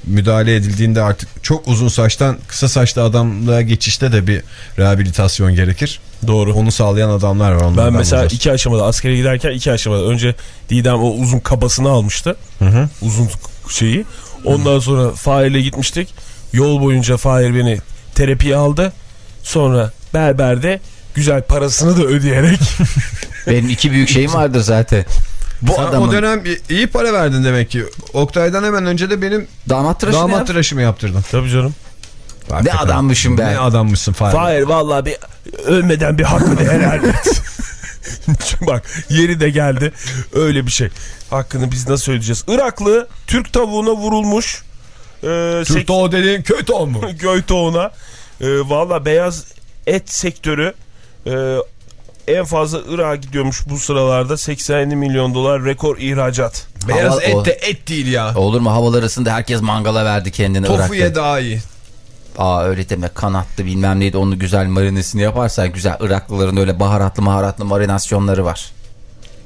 müdahale edildiğinde artık çok uzun saçtan kısa saçlı adamlığa geçişte de bir rehabilitasyon gerekir. Doğru. Onu sağlayan adamlar var. Ben mesela bulacağız. iki aşamada askere giderken iki aşamada. Önce Didem o uzun kabasını almıştı. hı. Uzun şeyi. Ondan sonra Fahir'le gitmiştik. Yol boyunca Fahir beni terapiye aldı. Sonra berberde güzel parasını da ödeyerek Benim iki büyük şeyim vardır zaten. Bu Sen adamın o dönem iyi para verdin demek ki. Oktay'dan hemen önce de benim damat tıraşını damat yap. tıraşımı yaptırdın. Tabii canım. Hakikaten. adammışım be. Ne adammışsın Fahir. Fahir vallahi bir ölmeden bir hakkını helal et. Bak yeri de geldi. Öyle bir şey. Hakkını biz nasıl ödeyeceğiz? Iraklı Türk tavuğuna vurulmuş. Ee, Türk sek- tavuğu dediğin köy tavuğu mu? göy tavuğuna. Ee, Valla beyaz et sektörü e, en fazla Irak'a gidiyormuş bu sıralarda. 80 milyon dolar rekor ihracat. Beyaz Hava- et o- de et değil ya. Olur mu havalar arasında herkes mangala verdi kendini Tofu Irak'ta. ye daha iyi. Aa öyle deme kanattı bilmem neydi onu güzel marinesini yaparsan güzel Iraklıların öyle baharatlı maharatlı marinasyonları var.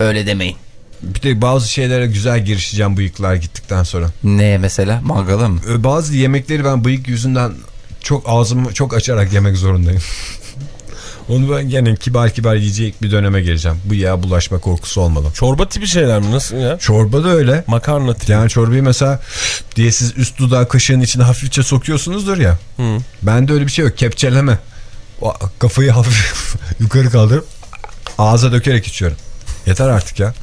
Öyle demeyin. Bir de bazı şeylere güzel girişeceğim bıyıklar gittikten sonra. Ne mesela mangala mı? Bazı yemekleri ben bıyık yüzünden çok ağzımı çok açarak yemek zorundayım. Onu ben gene kibar kibar yiyecek bir döneme geleceğim. Bu yağ bulaşma korkusu olmalı. Çorba tipi şeyler mi? Nasıl ya? Çorba da öyle. Makarna tipi. Yani çorbayı mesela diye siz üst dudağı kaşığın içine hafifçe sokuyorsunuzdur ya. Hı. Bende öyle bir şey yok. Kepçeleme. O kafayı hafif yukarı kaldırıp ağza dökerek içiyorum. Yeter artık ya.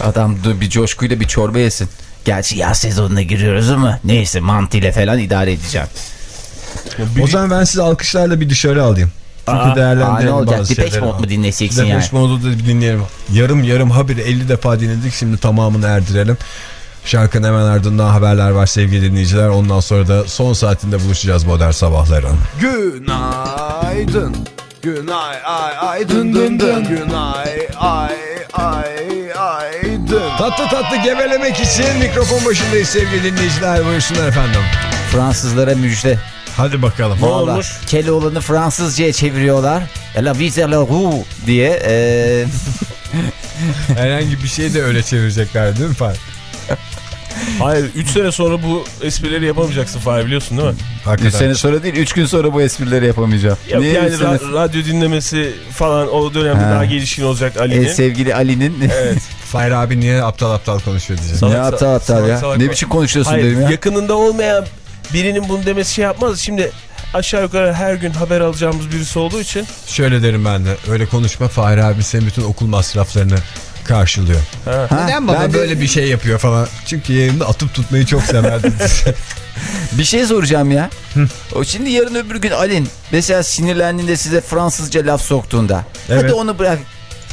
Adam bir coşkuyla bir çorba yesin. Gerçi yaz sezonuna giriyoruz ama neyse mantıyla falan idare edeceğim. O zaman ben sizi alkışlarla bir dışarı alayım. Çünkü Aa, aa, değerlendirelim ne olacak? bazı Depeche. Mode mu dinleyeceksin Depeche yani? Mode'u da dinleyelim. Yarım yarım haberi 50 defa dinledik. Şimdi tamamını erdirelim. Şarkının hemen ardından haberler var sevgili dinleyiciler. Ondan sonra da son saatinde buluşacağız modern sabahların. Günaydın. Günay ay ay dın dın dın. Günay ay ay ay dın. Tatlı tatlı gevelemek için mikrofon başındayız sevgili dinleyiciler. Buyursunlar efendim. Fransızlara müjde. Hadi bakalım. Ne Vallahi olmuş? Keloğlan'ı Fransızca'ya çeviriyorlar. La vise la roue diye. E, Herhangi bir şey de öyle çevirecekler değil mi Fahir? Hayır 3 sene sonra bu esprileri yapamayacaksın Fahir biliyorsun değil mi? Hakikaten. sonra değil 3 gün sonra bu esprileri yapamayacağım. Ya, Niye yani sene- ra- radyo dinlemesi falan o dönemde Ha. daha gelişkin olacak E, Ali'nin. sevgili Ali'nin evet. Fahir abi niye aptal aptal konuşuyor diyeceğim. Salak ne aptal aptal ya. salak ne biçim konuşuyorsun Hayır dedim ya. yakınında olmayan birinin bunu demesi şey yapmaz. Şimdi aşağı yukarı her gün haber alacağımız birisi olduğu için Şöyle derim ben de. Öyle konuşma Fahir abi senin bütün okul masraflarını karşılıyor. ha. Neden baba ben de- böyle bir şey yapıyor falan. Çünkü yayında atıp tutmayı çok severdi. Bir şey soracağım ya. O şimdi yarın öbür gün Alin mesela sinirlendiğinde size Fransızca laf soktuğunda. Hadi Evet. onu bırak.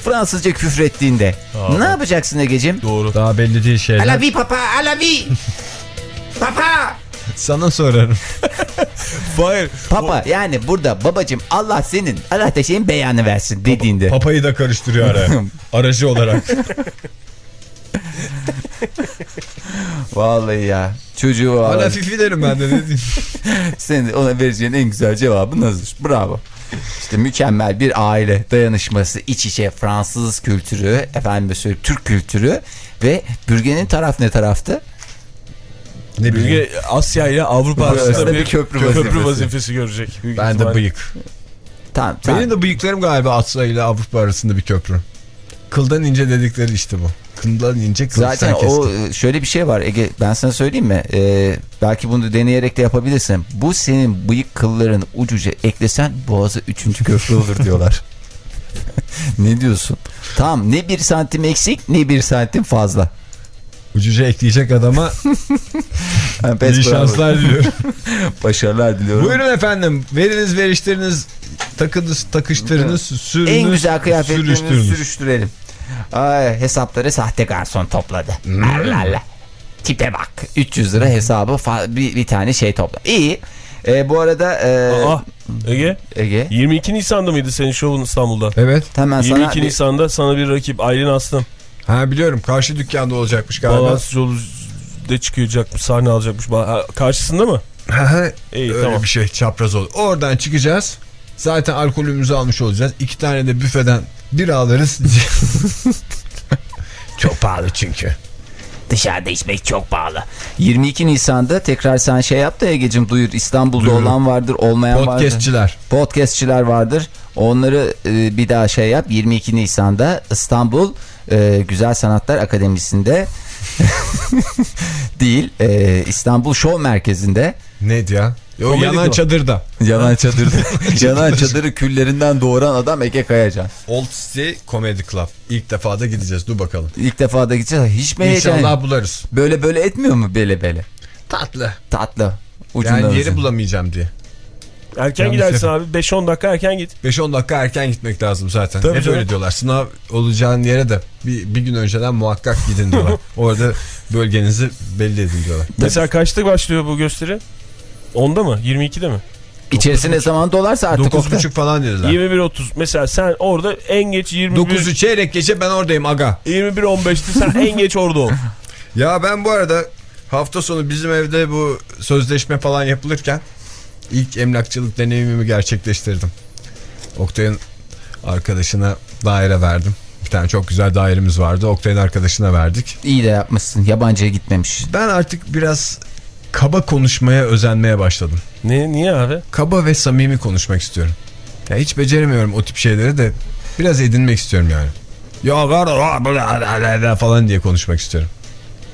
Fransızca küfrettiğinde. Aa, ne yapacaksın Ege'cim? doğru. Daha belli değil şeyler. A la vie papa, a la vie. papa. Sana sorarım. Hayır. Papa yani burada babacım Allah senin Allah da şeyin beyanı versin dediğinde. Papayı da karıştırıyor araya. Aracı olarak. Vallahi ya. Çocuğu Hala var. fifi derim ben de ne diyeyim. Senin ona vereceğin en güzel cevabı nasıl? Bravo. İşte mükemmel bir aile dayanışması, iç içe Fransız kültürü, efendim söyleyeyim Türk kültürü ve bürgenin taraf ne taraftı? Ne bileyim. Bölge Asya ile Avrupa Arasında bir bir köprü köprü, vazifesi. vazifesi görecek. Ben de bıyık. Tamam, tamam. Benim de bıyıklarım galiba Asya ile Avrupa arasında bir köprü. Kıldan ince dedikleri işte bu. Kıldan ince kılıçtan Zaten o e, şöyle bir şey var Ege ben sana söyleyeyim mi? Ee, belki bunu deneyerek de yapabilirsin. Bu senin bıyık kılların ucuca eklesen boğazı üçüncü köprü olur diyorlar. ne diyorsun? Tamam ne bir santim eksik ne bir santim fazla. Ucuca ekleyecek adama iyi şanslar diliyorum. Başarılar diliyorum. Buyurun efendim. Veriniz veriştiriniz. Takınız takıştırınız. Sürünüz. En güzel kıyafetlerini sürüştürelim. Ay, hesapları sahte garson topladı. Hmm. Allah Allah. Tipe bak. 300 lira hesabı bir, bir tane şey topla. İyi. E, bu arada e, Aa, Ege Ege 22 Nisan'da mıydı senin şovun İstanbul'da? Evet. hemen 22 sana bir- Nisan'da sana bir rakip Aylin Aslım. Ha biliyorum. Karşı dükkanda olacakmış galiba. Balans yolda çıkacakmış sahne alacakmış. Ha, Karşısında mı? İyi Öyle tamam. bir şey çapraz olur. Oradan çıkacağız. Zaten alkolümüzü almış olacağız. İki tane de büfeden bir alırız. Çok pahalı çünkü. Dışarıda içmek çok pahalı. 22 Nisan'da tekrar sen şey yap da Ege'cim duyur. İstanbul'da Duyurun. olan vardır olmayan vardır. Podcastçiler. Podcastçiler vardır. Onları e, bir daha şey yap. 22 Nisan'da İstanbul e, Güzel Sanatlar Akademisi'nde değil e, İstanbul Show Merkezi'nde Neydi ya? O Komedi yanan çadırda. yanan çadırda yanan çadırı küllerinden doğuran adam Ege Kayacan. Old City Comedy Club. İlk defa da gideceğiz. Dur bakalım. İlk defa da gideceğiz. Hiç mi heyecan? İnşallah bularız. Böyle böyle etmiyor mu böyle böyle? Tatlı. Tatlı. Ucundan Yani yeri ucuna. bulamayacağım diye. Erken Yanlış gidersin abi 5-10 dakika erken git. 5-10 dakika erken gitmek lazım zaten. Tabii Hep canım. öyle diyorlar. Sınav olacağın yere de bir, bir gün önceden muhakkak gidin diyorlar. Orada bölgenizi belli edin diyorlar. Mesela kaçta başlıyor bu gösteri? 10'da mı? 22'de mi? İçerisine zaman dolarsa artık Oktay. 9.30 falan dediler. 21.30. Mesela sen orada en geç 21 9'u çeyrek geçe ben oradayım aga. 21.15'te sen en geç orada ol. Ya ben bu arada hafta sonu bizim evde bu sözleşme falan yapılırken ilk emlakçılık deneyimimi gerçekleştirdim. Oktay'ın arkadaşına daire verdim. Bir tane çok güzel dairemiz vardı. Oktay'ın arkadaşına verdik. İyi de yapmışsın. Yabancıya gitmemiş. Ben artık biraz kaba konuşmaya özenmeye başladım. Ne niye abi? Kaba ve samimi konuşmak istiyorum. Ya hiç beceremiyorum o tip şeyleri de biraz edinmek istiyorum yani. Ya falan diye konuşmak istiyorum.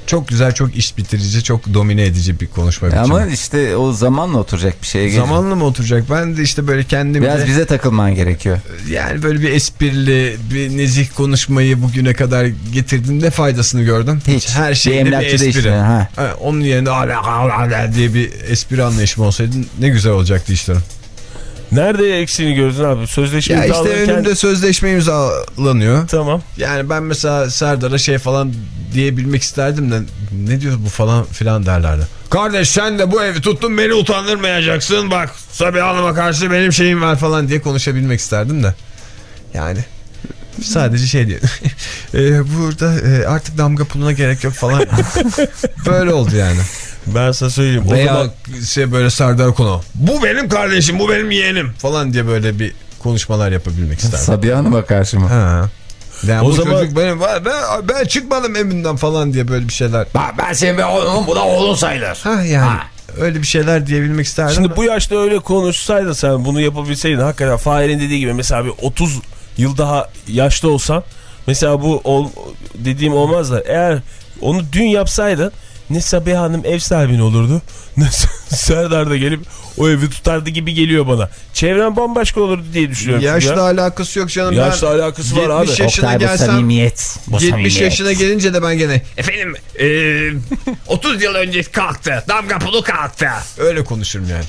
Çok güzel, çok iş bitirici, çok domine edici bir konuşma biçimi. Ama işte o zamanla oturacak bir şeye gelir. Zamanla mı oturacak? Ben de işte böyle kendimce Biraz bize takılman gerekiyor. yani böyle bir esprili, bir nezih konuşmayı bugüne kadar getirdim. Ne faydasını gördüm? Hiç. Her Bir şeyde bir, da espri. işte, ha. Onun yerine diye bir espri anlayışım olsaydı ne güzel olacaktı işlerim. Nerede eksiğini gördün abi? Sözleşme Ya işte imzalarken- önümde sözleşme imzalanıyor. Tamam. Yani ben mesela Serdar'a şey falan diyebilmek isterdim de ne diyor bu falan filan derlerdi. Kardeş sen de bu evi tuttun beni utandırmayacaksın bak Sabiha Hanım'a karşı benim şeyim var falan diye konuşabilmek isterdim de. Yani sadece şey diye. "E, burada e, artık damga puluna gerek yok falan. Böyle oldu yani. Ben sana söyleyeyim. O Veya zaman şey böyle Serdar konu. Bu benim kardeşim bu benim yeğenim falan diye böyle bir konuşmalar yapabilmek isterdim. Sabiha Hanım'a karşı mı? Ha. Yani O bu zaman- çocuk benim ben, ben çıkmadım evinden falan diye böyle bir şeyler. Bak ben senin bir oğlum bu da oğlun sayılır. Ha yani öyle bir şeyler diyebilmek isterdim. Şimdi bu yaşta öyle konuşsaydın sen bunu yapabilseydin hakikaten Fahir'in dediği gibi mesela bir 30 yıl daha yaşlı olsan mesela bu ol, dediğim olmaz da eğer onu dün yapsaydın ne Sabiha Hanım ev sahibin olurdu ne Serdar da gelip o evi tutardı gibi geliyor bana. Çevren bambaşka olurdu diye düşünüyorum. Yaşla ya. alakası yok canım. Yaşla ben alakası var abi. 70 yaşına Oktay bu gelsem samimiyet. Bu 70 samimiyet. yaşına gelince de ben gene Efendim eee 30 yıl önce kalktı. Damga pulu kalktı. öyle konuşurum yani.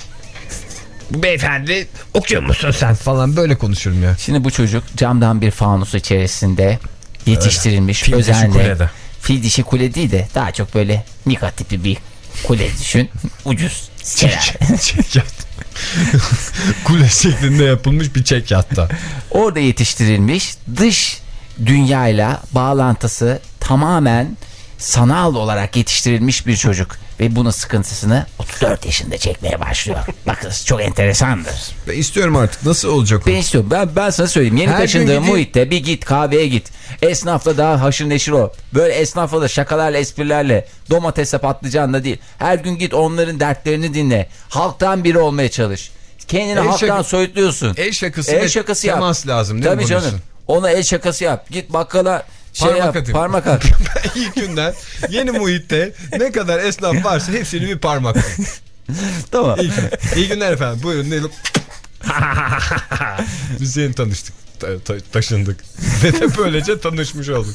Bu beyefendi okuyor musun sen? Falan böyle konuşurum ya. Şimdi bu çocuk camdan bir fanus içerisinde yetiştirilmiş dişi özenle. Fil dişi kule değil de daha çok böyle mika tipi bir kule düşün. Ucuz. Çek yat. Kule şeklinde yapılmış bir çek yatta. Orada yetiştirilmiş dış dünyayla bağlantısı tamamen sanal olarak yetiştirilmiş bir çocuk. Ve bunun sıkıntısını 34 yaşında çekmeye başlıyor. Bakın çok enteresandır. Ben istiyorum artık. Nasıl olacak o? Ben istiyorum. Ben, ben sana söyleyeyim. Yeni Her gün taşındığın gideyim. muhitte bir git kahveye git. Esnafla daha haşır neşir ol. Böyle esnafla da şakalarla esprilerle domatesle patlıcanla değil. Her gün git onların dertlerini dinle. Halktan biri olmaya çalış. Kendini El halktan soyutluyorsun. El şakası El şakası yap. temas lazım değil mi Tabii canım. Ona el şakası yap. Git bakkala şey Parmak yap. atayım. Parmak at. İlk günden yeni muhitte ne kadar esnaf varsa hepsini bir parmak. tamam. İyi, iyi günler efendim. Buyurun. Ne... Biz yeni tanıştık. Ta- ta- taşındık. Ve de böylece tanışmış olduk.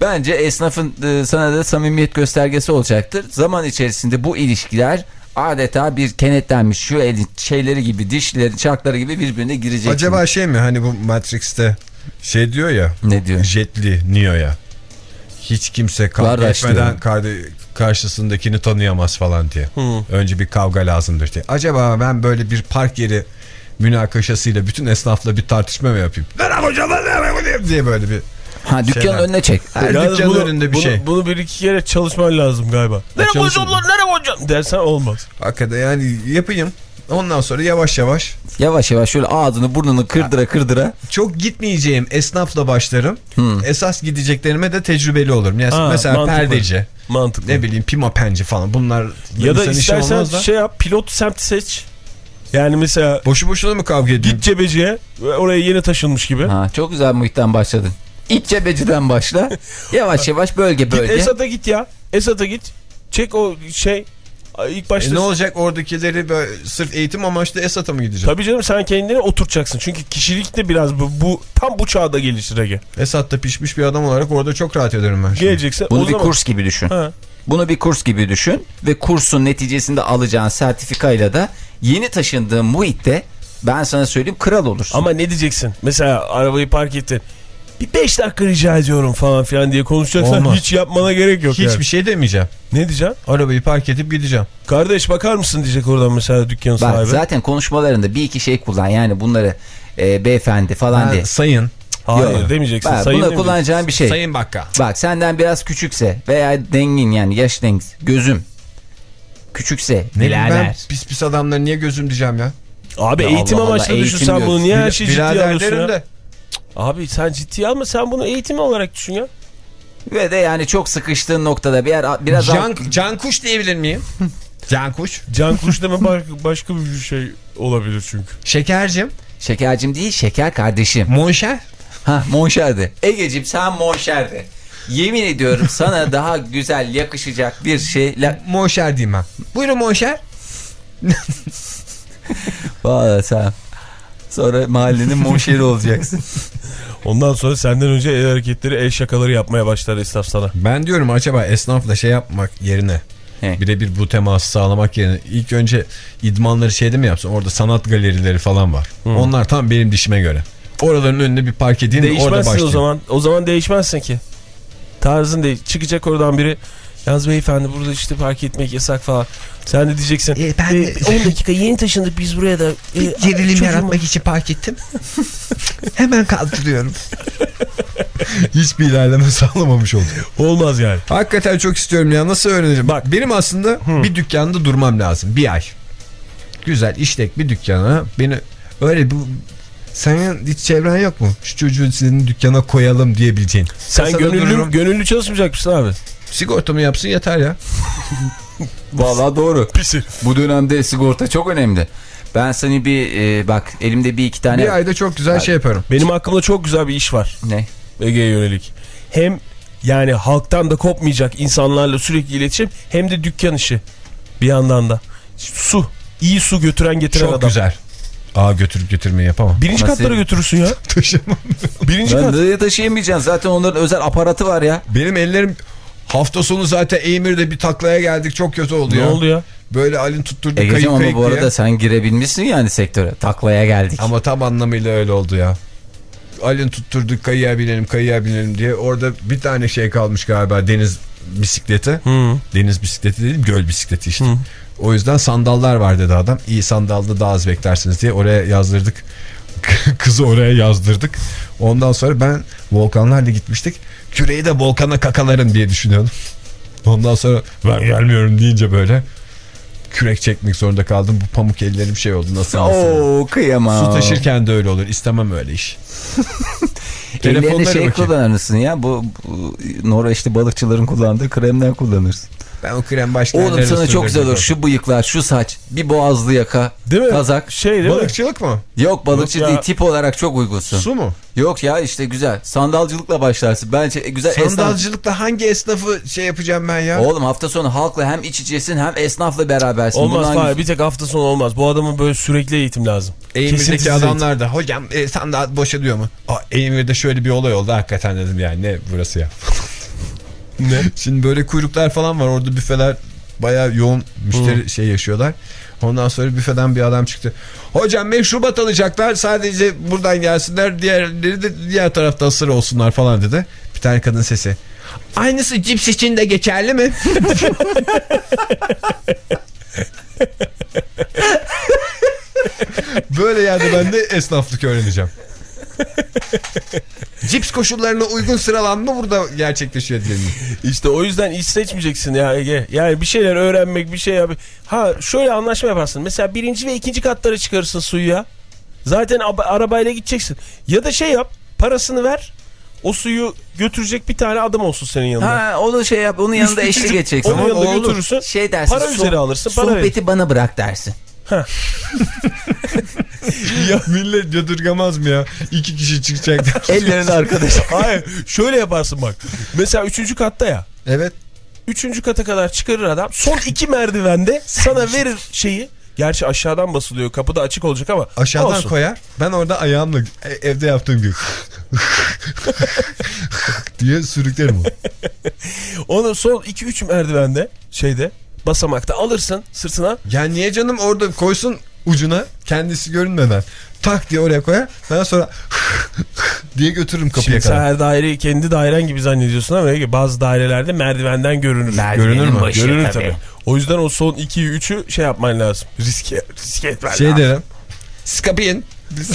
Bence esnafın e, sana da samimiyet göstergesi olacaktır. Zaman içerisinde bu ilişkiler adeta bir kenetlenmiş şu elin şeyleri gibi dişleri çarkları gibi birbirine girecek. Acaba şey mi hani bu Matrix'te şey diyor ya. Ne diyor? Jetli Neo'ya. Hiç kimse kavga etmeden karşısındakini tanıyamaz falan diye. Önce bir kavga lazımdır diye. Acaba ben böyle bir park yeri münakaşasıyla bütün esnafla bir tartışma mı yapayım? Merhaba hocam hocam diye böyle bir Ha dükkanın şeyler. önüne çek. her Yalnız dükkanın bunu- önünde bir bunu, şey. Bunu bir iki kere çalışman lazım galiba. Nereye hocam lan nereye hocam dersen olmaz. Hakikaten yani yapayım. Ondan sonra yavaş yavaş Yavaş yavaş şöyle ağzını burnunu kırdıra kırdıra. çok gitmeyeceğim esnafla başlarım. Hmm. Esas gideceklerime de tecrübeli olurum. Yani Ha, mesela mantıklı. perdeci, Mantıklı. ne bileyim pimapenci falan bunlar ya da istersen da. şey yap pilot semt seç. Yani mesela Boşu boşuna mı kavga edeyim? git cebeciye oraya yeni taşınmış gibi. Ha, çok güzel muhitten başladın. İç cebeciden başla. Yavaş yavaş bölge bölge. Esat'a git ya. Esat'a git. Çek o şey ilk başta. E ne olacak oradakileri böyle sırf eğitim amaçlı Esat'a mı gideceğim? Tabii canım sen kendini oturtacaksın. Çünkü kişilik de biraz bu, bu tam bu çağda gelişir Ege. Esat'ta pişmiş bir adam olarak orada çok rahat ederim ben. şimdi. Geleceksin. Bunu bir zaman... kurs gibi düşün. Ha. Bunu bir kurs gibi düşün ve kursun neticesinde alacağın sertifikayla da yeni taşındığın muhitte ben sana söyleyeyim kral olursun. Ama ne diyeceksin? Mesela arabayı park ettin. Bir 5 dakika rica ediyorum falan filan diye konuşacaksan Olmaz. hiç yapmana gerek yok Hiçbir yani. şey demeyeceğim. Ne diyeceksin? Arabayı park edip gideceğim. Kardeş bakar mısın diyecek oradan mesela dükkanın Bak sahibi. zaten konuşmalarında bir iki şey kullan yani bunları e, beyefendi falan Ha, diye. sayın. Hayır Yok. demeyeceksin. Bak, sayın buna kullanacağın bir şey. Sayın Bakkal. Bak senden biraz küçükse veya dengin yani yaş dengin gözüm küçükse Ne ben pis pis adamları niye gözüm diyeceğim ya? Abi Ya eğitim Allah Allah, amaçlı eğitim düşün sen diyor. bunu. Niye her şeyi ciddiye alıyorsun ya? de. Abi sen ciddiye alma sen bunu eğitim olarak düşün ya. Ve de yani çok sıkıştığın noktada bir yer biraz Can, can kuş diyebilir miyim? can kuş. Can kuş deme baş- başka bir şey olabilir çünkü. Şekercim Şekercim değil şeker kardeşim. Monşer. Ha monşerdi. Egeciğim sen monşerdi. Yemin ediyorum sana daha güzel yakışacak bir şey. Monşer diyeyim ben. Buyurun Monşer. Valla sen. Sonra mahallenin monşeri olacaksın. Ondan sonra senden önce el hareketleri, el şakaları yapmaya başlar esnaf sana. Ben diyorum acaba esnafla şey yapmak yerine birebir bu teması sağlamak yerine ilk önce idmanları şeyde mi yapsın? Orada sanat galerileri falan var. Onlar tam benim dişime göre. Oraların önünde bir park edeyim orada Değişmezsin başlayayım. o zaman. O zaman değişmezsin ki. Tarzın değil. Çıkacak oradan biri. Yalnız beyefendi burada işte park etmek yasak falan. Sen de diyeceksin. E, ben de- 10 dakika yeni taşındık biz buraya da. e, Bir gerilim çocuğumu- yaratmak için park ettim. Hemen kaldırıyorum. Hiçbir ilerleme sağlamamış oldum. Olmaz yani. Hakikaten çok istiyorum ya nasıl öğreneceğim? Bak benim aslında bir dükkanda durmam lazım bir ay. Güzel işlek bir dükkana beni öyle bu senin hiç çevren yok mu? Şu çocuğu senin dükkana koyalım diyebileceğin. Sen Kasada gönüllü, dururum. gönüllü çalışmayacak mısın abi? Sigortamı yapsın yeter ya. Valla doğru. Pisi. Bu dönemde sigorta çok önemli. Ben seni bir e, bak elimde bir iki tane. Bir ayda çok güzel şey yaparım. Benim aklımda çok güzel bir iş var. Ne? Ege'ye yönelik. Hem yani halktan da kopmayacak insanlarla sürekli iletişim hem de dükkan işi bir yandan da. Su. iyi su götüren getiren Çok adam. güzel. Aa götürüp götürmeyi yapamam. Birinci Ama katlara senin- götürürsün ya. Taşımam. Birinci Ben kat. nereye taşıyamayacaksın zaten onların özel aparatı var ya. Benim ellerim hafta sonu zaten Eymir'de bir taklaya geldik çok kötü oldu Ne ya. oldu ya? Böyle Alin tutturdu kayık Egeciğim ama kayık bu diye. arada sen girebilmişsin yani sektöre. Taklaya geldik. Ama tam anlamıyla öyle oldu ya. Alin tutturdu kayığa binelim kayığa binelim diye. Orada bir tane şey kalmış galiba deniz bisikleti. Hı. Deniz bisikleti dedim göl bisikleti işte. O yüzden sandallar var dedi adam. İyi sandalda daha az beklersiniz diye oraya yazdırdık. Kızı oraya yazdırdık. Ondan sonra ben volkanlarla gitmiştik. Küreyi de volkana kakalarım diye düşünüyordum. Ondan sonra ben gelmiyorum deyince böyle kürek çekmek zorunda kaldım. Bu pamuk ellerim şey oldu nasıl nasıl. Oo kıyamam. Su taşırken de öyle olur. İstemem öyle iş. Ellerine şey bakayım. kullanırsın ya. Bu, bu Norveç'te balıkçıların kullandığı kremden kullanırsın. Ben o krem başta Oğlum sana çok güzel olur. Şu bıyıklar, şu saç, bir boğazlı yaka, Değil mi? kazak. Şey değil mi? Balıkçılık mı? Yok balıkçı Yok ya. değil tip olarak çok uygunsun. Su mu? Yok ya işte güzel. Sandalcılıkla başlarsın. Bence güzel esnaf. Sandalcılıkta hangi esnafı şey yapacağım ben ya? Oğlum hafta sonu halkla hem iç içesin hem esnafla berabersin. Olmaz Bunun Fahir bir tek hafta sonu olmaz. Bu adamın böyle sürekli eğitim lazım. Kesintisiz Eğimir'deki eğitim. adamlar da hocam e, sandal boşa diyor mu? Aa, Eğimir'de şöyle bir olay oldu hakikaten dedim yani ne burası ya. Ne? Şimdi böyle kuyruklar falan var orada büfeler bayağı yoğun müşteri şey yaşıyorlar. Ondan sonra büfeden bir adam çıktı. Hocam meşrubat alacaklar sadece buradan gelsinler diğerleri de diğer tarafta ısır olsunlar falan dedi. Bir tane kadın sesi. Aynısı cips için de geçerli mi? Böyle yani ben de esnaflık öğreneceğim. Cips koşullarına uygun sıralanma burada gerçekleşiyor diyelim. İşte o yüzden iş seçmeyeceksin ya Ege. Yani bir şeyler öğrenmek bir şey yap. Ha şöyle anlaşma yaparsın. Mesela birinci ve ikinci katlara çıkarırsın suyu ya. Zaten ab- arabayla gideceksin. Ya da şey yap parasını ver. O suyu götürecek bir tane adam olsun senin yanında. Ha onu şey yap. Onun yanında eşlik edeceksin. Onun yanında olur. götürürsün. Şey dersin. Para "Soh- üzeri alırsın, para Sohbeti bana bırak dersin. ya millet yadırgamaz mı ya? İki kişi çıkacak. Ellerini arkadaş. Hayır şöyle yaparsın bak. Mesela üçüncü katta ya. evet. Üçüncü kata kadar çıkarır adam. Son iki merdivende sana verir şeyi. Gerçi aşağıdan basılıyor. Kapı da açık olacak ama. Aşağıdan olsun. koyar. Ben orada ayağımla e- evde yaptığım gibi diye sürüklerim onu. Onu son 2-3 merdivende şeyde basamakta alırsın sırtına. Ya niye canım orada koysun ucuna kendisi görünmeden. Tak diye oraya koyar. Daha sonra diye götürürüm kapıya Şimdi sen kadar. her daireyi kendi dairen gibi zannediyorsun ama bazı dairelerde merdivenden görünür. Merdivenin Görünür mü? başı görünür tabii. tabii. O yüzden o son 2'yi 3'ü şey yapman lazım. Riske, riske etmen Şey lazım. derim. Siz kapıyı in. Biz de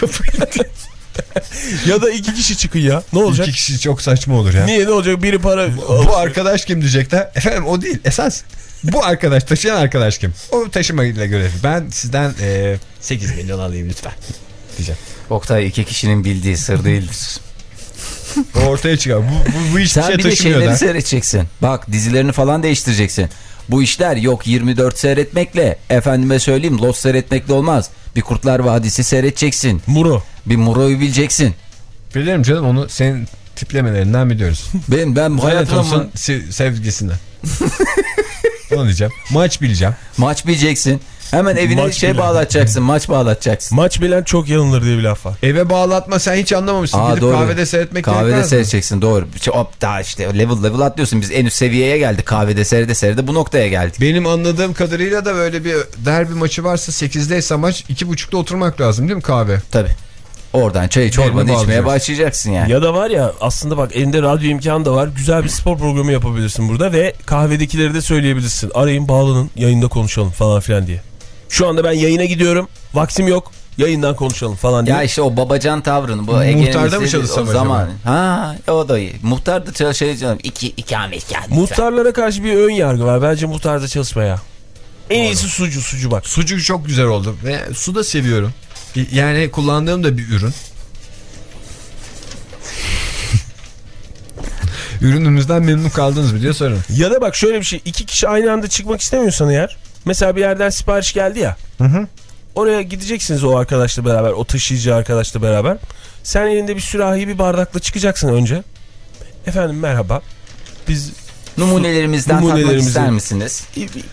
kapıyı Ya da iki kişi çıkın ya. Ne olacak? İki kişi çok saçma olur ya. Niye ne olacak? Biri para... Bu arkadaş kim diyecekler? Efendim o değil esas. Bu arkadaş taşıyan arkadaş kim? O taşımayla görevli. Ben sizden e, 8 milyon alayım lütfen. Diyeceğim. Oktay iki kişinin bildiği sır değildir. Ortaya çıkar. Bu, bu, bu hiçbir Sen şey bir de şeyleri der. seyredeceksin. Bak dizilerini falan değiştireceksin. Bu işler yok 24 seyretmekle efendime söyleyeyim Lost seyretmekle olmaz. Bir Kurtlar Vadisi seyredeceksin. Muro. Bir Muro'yu bileceksin. Bilirim canım onu senin tiplemelerinden biliyoruz. Ben ben se- sevgisinden. Onu diyeceğim. Maç bileceğim. maç bileceksin. Hemen evine Maç şey bile. bağlatacaksın maç bağlatacaksın. Maç bilen çok yanılır diye bir laf var. Eve bağlatma sen hiç anlamamışsın. Aa, Gidip doğru. kahvede seyretmek Kahvede mi? seyredeceksin doğru. Hop daha işte level level atlıyorsun. Biz en üst seviyeye geldik. Kahvede seyrede seyrede bu noktaya geldik. Benim anladığım kadarıyla da böyle bir derbi maçı varsa 8'deyse maç 2.30'da oturmak lazım değil mi kahve? Tabii. Oradan çayı çorbanı içmeye başlayacaksın yani. Ya da var ya aslında bak elinde radyo imkanı da var. Güzel bir spor programı yapabilirsin burada ve kahvedekileri de söyleyebilirsin. Arayın bağlanın yayında konuşalım falan filan diye. Şu anda ben yayına gidiyorum. Vaktim yok. Yayından konuşalım falan diye. Ya işte o babacan tavrını bu Ege'nin Muhtarda mı çalışsam o zaman. Ha o da iyi. Muhtar da çalışacağım. İki ikametgah. Muhtarlara karşı bir ön yargı var. Bence muhtarda çalışma ya. En iyisi sucu sucu bak. Sucuk çok güzel oldu ve su da seviyorum. Yani kullandığım da bir ürün. Ürünümüzden memnun kaldınız mı diye sorun. Ya da bak şöyle bir şey. iki kişi aynı anda çıkmak istemiyorsan eğer. Mesela bir yerden sipariş geldi ya. Oraya gideceksiniz o arkadaşla beraber. O taşıyıcı arkadaşla beraber. Sen elinde bir sürahi bir bardakla çıkacaksın önce. Efendim merhaba. Biz Numunelerimizden Numunelerimizi- ister misiniz?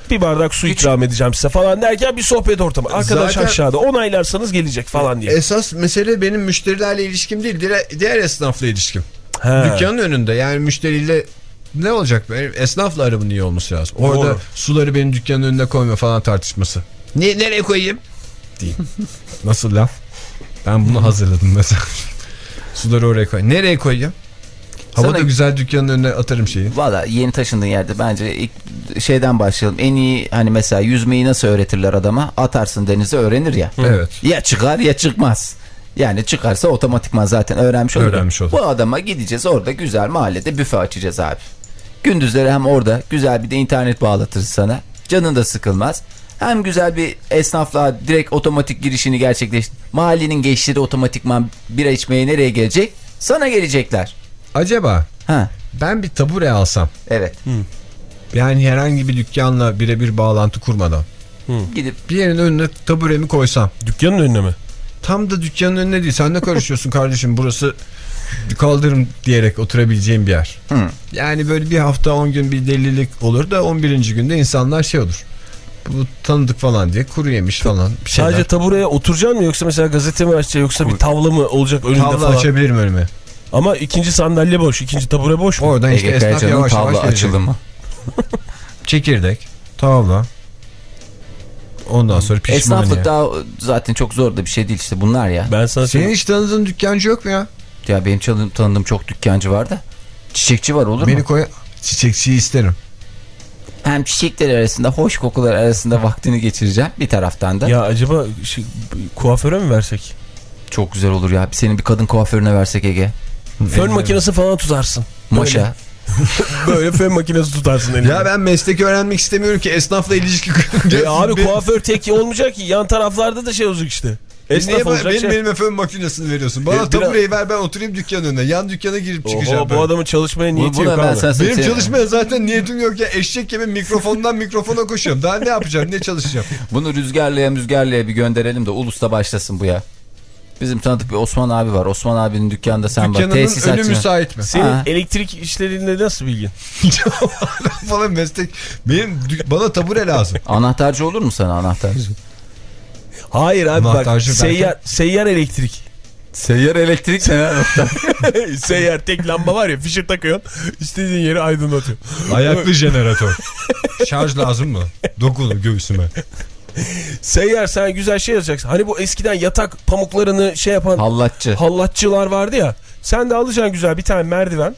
bir, bardak su ikram edeceğim size falan derken bir sohbet ortamı. Arkadaş Zaten- aşağıda onaylarsanız gelecek falan diye. Esas mesele benim müşterilerle ilişkim değil diğer esnafla ilişkim. He. Dükkanın önünde yani müşteriyle ne olacak benim esnafla aramın iyi olması lazım. Orada Doğru. suları benim dükkanın önüne koyma falan tartışması. Ne, nereye koyayım? Değil. Nasıl laf? Ben bunu hazırladım mesela. suları oraya koy. Nereye koyayım? Hava Sana- da güzel dükkanın önüne atarım şeyi. Valla yeni taşındığın yerde bence ilk şeyden başlayalım. En iyi hani mesela yüzmeyi nasıl öğretirler adama? Atarsın denize öğrenir ya. Evet. Ya çıkar ya çıkmaz. Yani çıkarsa otomatikman zaten öğrenmiş olur. Öğrenmiş olur. Bu adama gideceğiz orada güzel mahallede büfe açacağız abi. Gündüzleri hem orada güzel bir de internet bağlatırız sana. Canın da sıkılmaz. Hem güzel bir esnafla direkt otomatik girişini gerçekleştir. Mahallenin gençleri otomatikman bira içmeye nereye gelecek? Sana gelecekler. Acaba Ha ben bir tabure alsam evet. yani herhangi bir dükkanla birebir bağlantı kurmadan Gidip bir yerin önüne taburemi koysam Dükkanın önüne mi? tam da dükkanın önüne değil sen ne karışıyorsun kardeşim burası kaldırım diyerek oturabileceğim bir yer. Hı. Yani böyle bir hafta 10 gün bir delilik olur da 11. günde insanlar şey olur. Bu tanıdık falan diye kuru yemiş falan bir şeyler. Sadece tabureye oturacaksın mı yoksa mesela gazete mi açacaksın yoksa bir tavla mı olacak önünde Tavla falan? açabilirim önüme. Ama ikinci sandalye boş, ikinci tabure boş mu? Oradan işte Ege esnaf yavaş yavaş tavla gelecek. açılımı. Çekirdek, tavla. Ondan sonra pişmaniye. Esnaflık daha zaten çok zor da bir şey değil işte bunlar ya. Ben sana Senin hiç tanıdığın dükkancı yok mu ya? Ya benim tanıdığım, tanıdığım çok dükkancı var da. Çiçekçi var olur Beni mu? koy çiçekçiyi isterim. Hem çiçekler arasında hoş kokular arasında vaktini geçireceğim bir taraftan da. Ya acaba şey, kuaföre mi versek? Çok güzel olur ya. Senin bir kadın kuaförüne versek Ege. Fön makinesi falan tutarsın. Moşa. Böyle fön makinesi tutarsın elinde. Ya ben meslek öğrenmek istemiyorum ki esnafla ilişki E abi kuaför tek olmayacak ki. Yan taraflarda da şey olacak işte. Esnaf Niye olacak benim şey. elime fön makinesini veriyorsun? Bana E, biraz- tabureyi ver ben oturayım dükkanın önüne. Yan dükkana girip çıkacağım Oho, ben. bu adamın çalışmaya niyeti yok ben abi. Benim çalışmaya zaten niyetim yok ya. Eşek gibi mikrofondan mikrofona koşuyorum. Daha ne yapacağım? Ne çalışacağım? Bunu rüzgarlıya müzgarlıya bir gönderelim de Ulus'ta başlasın bu ya. Bizim tanıdık bir Osman abi var. Osman abinin dükkanında sen bak. Dükkanının önü Tesisatçı. müsait mi? Senin Ha. elektrik işlerinde nasıl bilgin? falan meslek. Benim bana tabure lazım. Anahtarcı olur mu sana anahtarcı? Hayır abi bak Anahtarcı seyyar, seyyar elektrik. Seyyar elektrik sen seyyar tek lamba var ya fişe takıyorsun istediğin yeri aydınlatıyor. Ayaklı jeneratör. Şarj lazım mı? Dokunu göğsüme. Seyyar sen güzel şey yazacaksın. Hani bu eskiden yatak pamuklarını şey yapan Hallatçı. hallatçılar vardı ya. Sen de alacaksın güzel bir tane merdiven.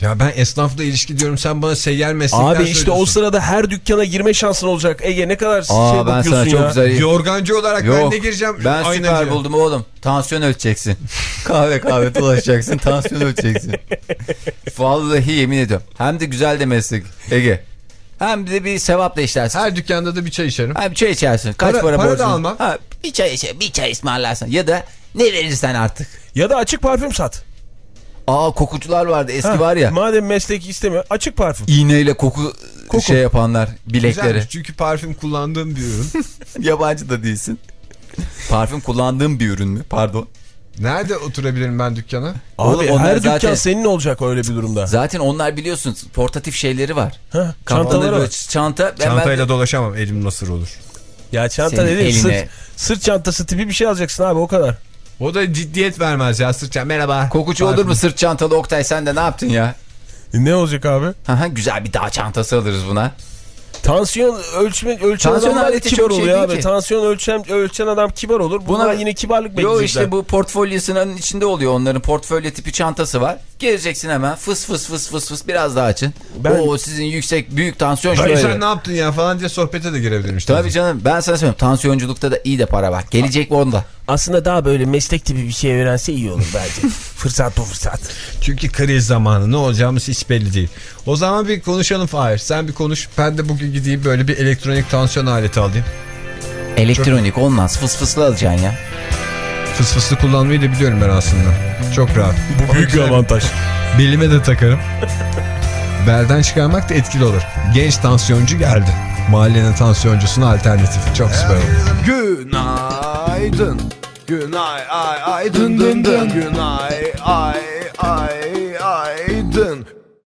Ya ben esnafla ilişki diyorum sen bana seyyar meslekler Abi işte o sırada her dükkana girme şansın olacak. Ege ne kadar Aa şey ben bakıyorsun sana çok ya. güzel... Yorgancı olarak ben Yok de gireceğim. ben süper aynacıya. buldum oğlum. Tansiyon ölçeceksin. kahve kahve dolaşacaksın tansiyon ölçeceksin. Vallahi yemin ediyorum. Hem de güzel de meslek Ege. Hem de bir sevapla işlersin. Her dükkanda da bir çay içerim. Ha, bir çay içersin. Kaç Para- para, para da almam. Ha, bir çay içe, bir çay ısmarlarsın. Ya da ne verirsen artık. Ya da açık parfüm sat. Aa kokucular vardı eski Ha, var ya. Madem meslek istemiyor açık parfüm. İğneyle koku Koku. şey yapanlar bilekleri. Güzelmiş çünkü parfüm kullandığım bir ürün. Yabancı da değilsin. Parfüm kullandığım bir ürün mü? Pardon. Nerede oturabilirim ben dükkana? Abi Oğlum her dükkan zaten- senin olacak öyle bir durumda. Zaten onlar biliyorsun portatif şeyleri var. Ha, çantaları var. çanta. Ben- ben Çantayla dolaşamam elim nasıl olur. Ya çanta Senin dediğin eline- sırt, sırt çantası tipi bir şey alacaksın abi o kadar. O da ciddiyet vermez ya sırça merhaba. Kokucu olur mu sırt çantalı Oktay sen de ne yaptın ya? E ne olacak abi? Güzel bir dağ çantası alırız buna. Tansiyon ölçme ölçen Tansiyon adamlar kibar çok şey ki. Tansiyon ölçen ölçen adam kibar olur. Buna Buna- yine kibarlık bekleyecekler. işte bu portfolyosunun içinde oluyor onların portfolyo tipi çantası var. Gireceksin hemen fıs fıs fıs fıs fıs biraz daha açın. Ben- Oo sizin yüksek büyük tansiyon şöyle. sen ne yaptın ya falan diye sohbete de girebilirim işte. Tabii canım ben sana söyleyeyim tansiyonculukta da iyi de para var. Gelecek onda. Aslında daha böyle meslek tipi bir şey öğrense iyi olur bence. fırsat bu fırsat. Çünkü kriz zamanı ne olacağımız hiç belli değil. O zaman bir konuşalım Fahir. Sen bir konuş. Ben de bugün gideyim böyle bir elektronik tansiyon aleti alayım. Elektronik olmaz fıs fıslı alacaksın ya. Fıs fıslı kullanmayı da biliyorum ben aslında. Çok rahat. Bu büyük bir avantaj. Belime de takarım. Belden çıkarmak da etkili olur. Genç tansiyoncu geldi. Mahallenin tansiyoncusuna alternatif. Çok süper olur. Günaydın. Günay ay ay dın dın dın. Günay ay ay ay dın.